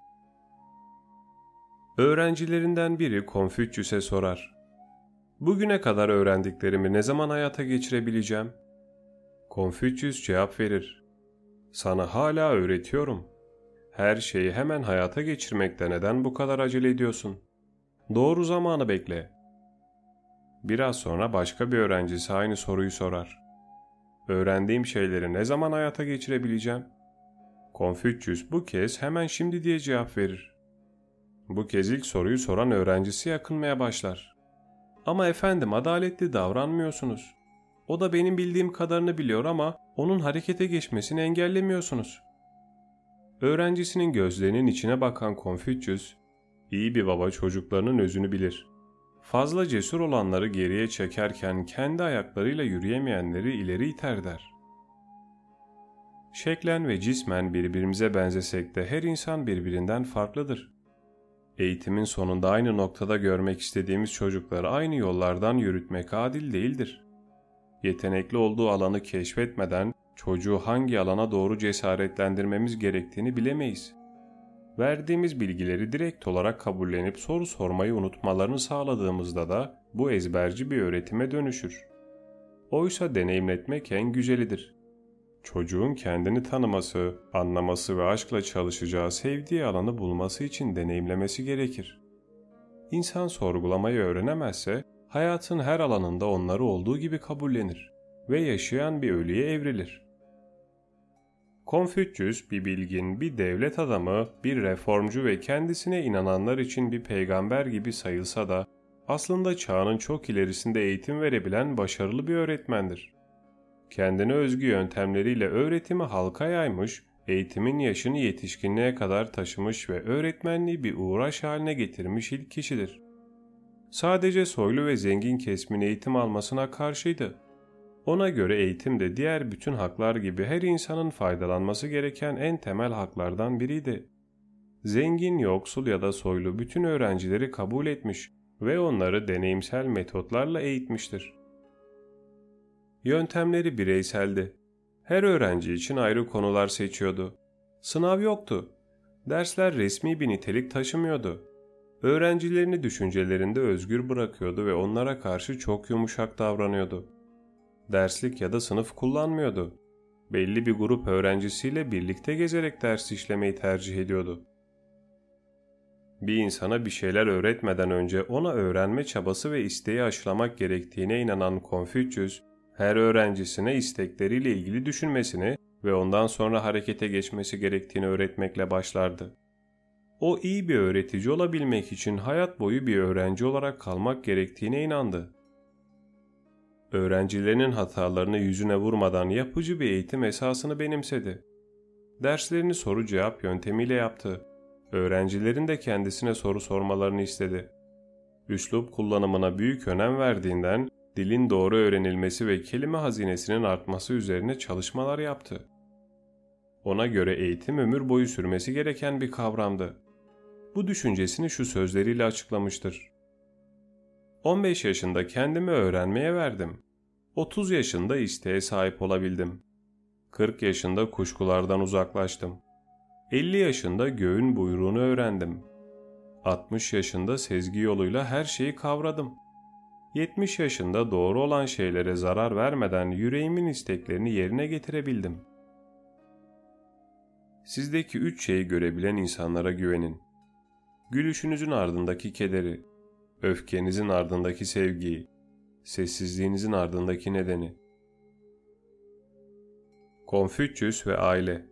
Öğrencilerinden biri Konfüçyüs'e sorar. Bugüne kadar öğrendiklerimi ne zaman hayata geçirebileceğim? Konfüçyüs cevap verir. Sana hala öğretiyorum. Her şeyi hemen hayata geçirmekte neden bu kadar acele ediyorsun? Doğru zamanı bekle. Biraz sonra başka bir öğrencisi aynı soruyu sorar. Öğrendiğim şeyleri ne zaman hayata geçirebileceğim? Konfüçyüs bu kez hemen şimdi diye cevap verir. Bu kez ilk soruyu soran öğrencisi yakınmaya başlar. Ama efendim adaletli davranmıyorsunuz. O da benim bildiğim kadarını biliyor ama onun harekete geçmesini engellemiyorsunuz. Öğrencisinin gözlerinin içine bakan Konfüçyüs, iyi bir baba çocuklarının özünü bilir. Fazla cesur olanları geriye çekerken kendi ayaklarıyla yürüyemeyenleri ileri iter der. Şeklen ve cismen birbirimize benzesek de her insan birbirinden farklıdır. Eğitimin sonunda aynı noktada görmek istediğimiz çocukları aynı yollardan yürütmek adil değildir. Yetenekli olduğu alanı keşfetmeden çocuğu hangi alana doğru cesaretlendirmemiz gerektiğini bilemeyiz. Verdiğimiz bilgileri direkt olarak kabullenip soru sormayı unutmalarını sağladığımızda da bu ezberci bir öğretime dönüşür. Oysa deneyimletmek en güzelidir. Çocuğun kendini tanıması, anlaması ve aşkla çalışacağı sevdiği alanı bulması için deneyimlemesi gerekir. İnsan sorgulamayı öğrenemezse hayatın her alanında onları olduğu gibi kabullenir ve yaşayan bir ölüye evrilir. Konfüçyüs bir bilgin, bir devlet adamı, bir reformcu ve kendisine inananlar için bir peygamber gibi sayılsa da aslında çağının çok ilerisinde eğitim verebilen başarılı bir öğretmendir. Kendine özgü yöntemleriyle öğretimi halka yaymış, eğitimin yaşını yetişkinliğe kadar taşımış ve öğretmenliği bir uğraş haline getirmiş ilk kişidir. Sadece soylu ve zengin kesimin eğitim almasına karşıydı. Ona göre eğitim de diğer bütün haklar gibi her insanın faydalanması gereken en temel haklardan biriydi. Zengin, yoksul ya da soylu bütün öğrencileri kabul etmiş ve onları deneyimsel metotlarla eğitmiştir. Yöntemleri bireyseldi. Her öğrenci için ayrı konular seçiyordu. Sınav yoktu. Dersler resmi bir nitelik taşımıyordu. Öğrencilerini düşüncelerinde özgür bırakıyordu ve onlara karşı çok yumuşak davranıyordu. Derslik ya da sınıf kullanmıyordu. Belli bir grup öğrencisiyle birlikte gezerek ders işlemeyi tercih ediyordu. Bir insana bir şeyler öğretmeden önce ona öğrenme çabası ve isteği aşılamak gerektiğine inanan Konfüçyüs, her öğrencisine istekleriyle ilgili düşünmesini ve ondan sonra harekete geçmesi gerektiğini öğretmekle başlardı. O iyi bir öğretici olabilmek için hayat boyu bir öğrenci olarak kalmak gerektiğine inandı. Öğrencilerinin hatalarını yüzüne vurmadan yapıcı bir eğitim esasını benimsedi. Derslerini soru cevap yöntemiyle yaptı. Öğrencilerin de kendisine soru sormalarını istedi. Üslup kullanımına büyük önem verdiğinden dilin doğru öğrenilmesi ve kelime hazinesinin artması üzerine çalışmalar yaptı. Ona göre eğitim ömür boyu sürmesi gereken bir kavramdı. Bu düşüncesini şu sözleriyle açıklamıştır. 15 yaşında kendimi öğrenmeye verdim. 30 yaşında isteğe sahip olabildim. 40 yaşında kuşkulardan uzaklaştım. 50 yaşında göğün buyruğunu öğrendim. 60 yaşında sezgi yoluyla her şeyi kavradım. 70 yaşında doğru olan şeylere zarar vermeden yüreğimin isteklerini yerine getirebildim. Sizdeki üç şeyi görebilen insanlara güvenin. Gülüşünüzün ardındaki kederi, öfkenizin ardındaki sevgiyi, sessizliğinizin ardındaki nedeni. Konfüçyüs ve aile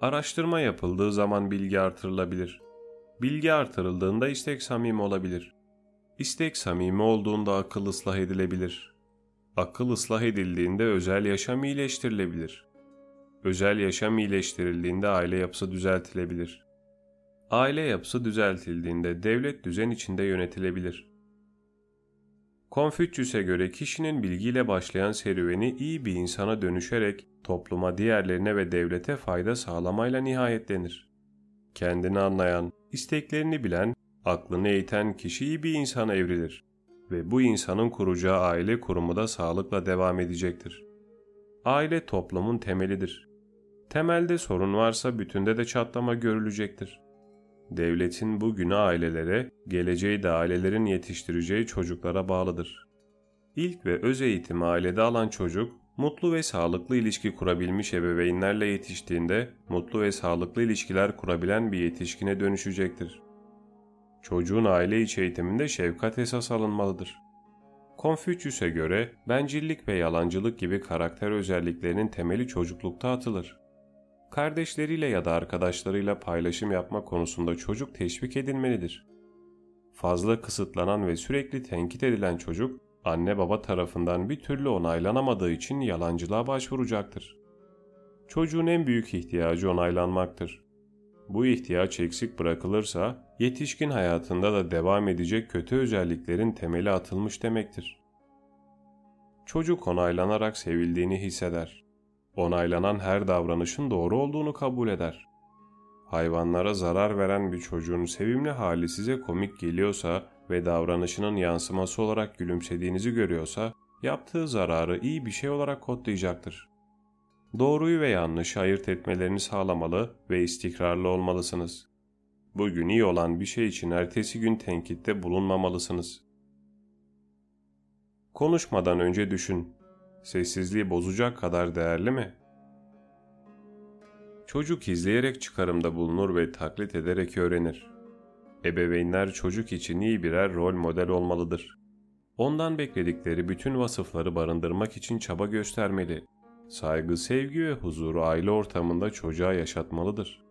Araştırma yapıldığı zaman bilgi artırılabilir. Bilgi artırıldığında istek samimi olabilir. İstek samimi olduğunda akıl ıslah edilebilir. Akıl ıslah edildiğinde özel yaşam iyileştirilebilir. Özel yaşam iyileştirildiğinde aile yapısı düzeltilebilir. Aile yapısı düzeltildiğinde devlet düzen içinde yönetilebilir. Konfüçyüs'e göre kişinin bilgiyle başlayan serüveni iyi bir insana dönüşerek topluma, diğerlerine ve devlete fayda sağlamayla nihayetlenir. Kendini anlayan, isteklerini bilen, aklını eğiten kişi iyi bir insana evrilir ve bu insanın kuracağı aile kurumu da sağlıkla devam edecektir. Aile toplumun temelidir. Temelde sorun varsa bütünde de çatlama görülecektir. Devletin bugünü ailelere, geleceği de ailelerin yetiştireceği çocuklara bağlıdır. İlk ve öz eğitimi ailede alan çocuk, mutlu ve sağlıklı ilişki kurabilmiş ebeveynlerle yetiştiğinde mutlu ve sağlıklı ilişkiler kurabilen bir yetişkine dönüşecektir. Çocuğun aile içi eğitiminde şefkat esas alınmalıdır. Konfüçyüs'e göre bencillik ve yalancılık gibi karakter özelliklerinin temeli çocuklukta atılır kardeşleriyle ya da arkadaşlarıyla paylaşım yapma konusunda çocuk teşvik edilmelidir. Fazla kısıtlanan ve sürekli tenkit edilen çocuk, anne baba tarafından bir türlü onaylanamadığı için yalancılığa başvuracaktır. Çocuğun en büyük ihtiyacı onaylanmaktır. Bu ihtiyaç eksik bırakılırsa, yetişkin hayatında da devam edecek kötü özelliklerin temeli atılmış demektir. Çocuk onaylanarak sevildiğini hisseder onaylanan her davranışın doğru olduğunu kabul eder. Hayvanlara zarar veren bir çocuğun sevimli hali size komik geliyorsa ve davranışının yansıması olarak gülümsediğinizi görüyorsa, yaptığı zararı iyi bir şey olarak kodlayacaktır. Doğruyu ve yanlışı ayırt etmelerini sağlamalı ve istikrarlı olmalısınız. Bugün iyi olan bir şey için ertesi gün tenkitte bulunmamalısınız. Konuşmadan önce düşün sessizliği bozacak kadar değerli mi? Çocuk izleyerek çıkarımda bulunur ve taklit ederek öğrenir. Ebeveynler çocuk için iyi birer rol model olmalıdır. Ondan bekledikleri bütün vasıfları barındırmak için çaba göstermeli. Saygı, sevgi ve huzuru aile ortamında çocuğa yaşatmalıdır.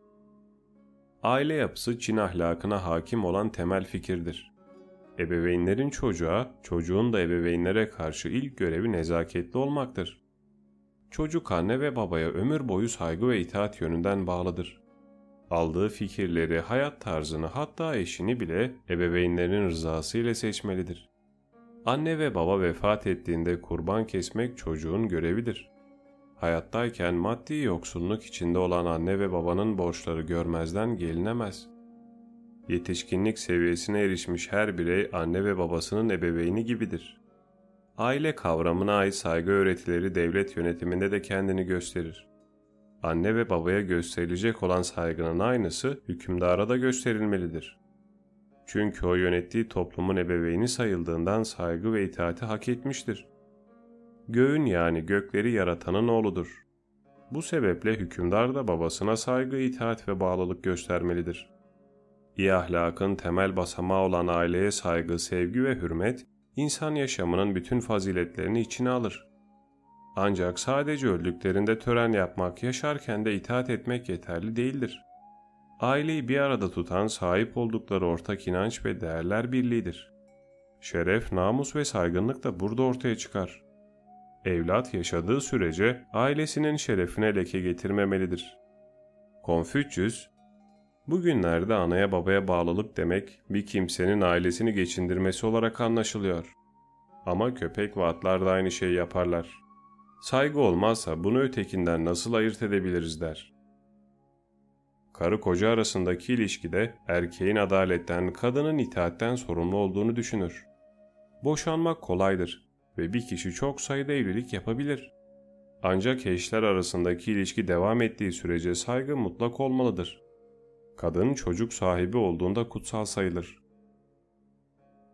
Aile yapısı Çin ahlakına hakim olan temel fikirdir. Ebeveynlerin çocuğa, çocuğun da ebeveynlere karşı ilk görevi nezaketli olmaktır. Çocuk anne ve babaya ömür boyu saygı ve itaat yönünden bağlıdır. Aldığı fikirleri, hayat tarzını hatta eşini bile ebeveynlerin rızası ile seçmelidir. Anne ve baba vefat ettiğinde kurban kesmek çocuğun görevidir. Hayattayken maddi yoksulluk içinde olan anne ve babanın borçları görmezden gelinemez yetişkinlik seviyesine erişmiş her birey anne ve babasının ebeveyni gibidir. Aile kavramına ait saygı öğretileri devlet yönetiminde de kendini gösterir. Anne ve babaya gösterilecek olan saygının aynısı hükümdara da gösterilmelidir. Çünkü o yönettiği toplumun ebeveyni sayıldığından saygı ve itaati hak etmiştir. Göğün yani gökleri yaratanın oğludur. Bu sebeple hükümdar da babasına saygı, itaat ve bağlılık göstermelidir. İyi ahlakın temel basamağı olan aileye saygı, sevgi ve hürmet, insan yaşamının bütün faziletlerini içine alır. Ancak sadece öldüklerinde tören yapmak, yaşarken de itaat etmek yeterli değildir. Aileyi bir arada tutan sahip oldukları ortak inanç ve değerler birliğidir. Şeref, namus ve saygınlık da burada ortaya çıkar. Evlat yaşadığı sürece ailesinin şerefine leke getirmemelidir. Konfüçyüs, Bugünlerde anaya babaya bağlılık demek bir kimsenin ailesini geçindirmesi olarak anlaşılıyor. Ama köpek ve atlar da aynı şeyi yaparlar. Saygı olmazsa bunu ötekinden nasıl ayırt edebiliriz der. karı koca arasındaki ilişkide erkeğin adaletten, kadının itaatten sorumlu olduğunu düşünür. Boşanmak kolaydır ve bir kişi çok sayıda evlilik yapabilir. Ancak eşler arasındaki ilişki devam ettiği sürece saygı mutlak olmalıdır. Kadın çocuk sahibi olduğunda kutsal sayılır.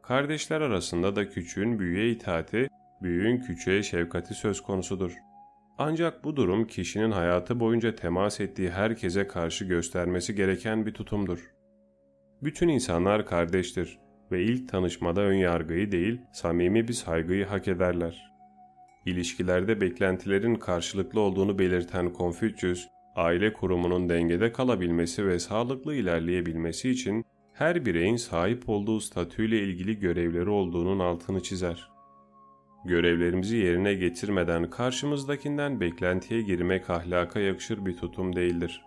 Kardeşler arasında da küçüğün büyüğe itaati, büyüğün küçüğe şefkati söz konusudur. Ancak bu durum kişinin hayatı boyunca temas ettiği herkese karşı göstermesi gereken bir tutumdur. Bütün insanlar kardeştir ve ilk tanışmada ön yargıyı değil, samimi bir saygıyı hak ederler. İlişkilerde beklentilerin karşılıklı olduğunu belirten Konfüçyüs, aile kurumunun dengede kalabilmesi ve sağlıklı ilerleyebilmesi için her bireyin sahip olduğu statüyle ilgili görevleri olduğunun altını çizer. Görevlerimizi yerine getirmeden karşımızdakinden beklentiye girmek ahlaka yakışır bir tutum değildir.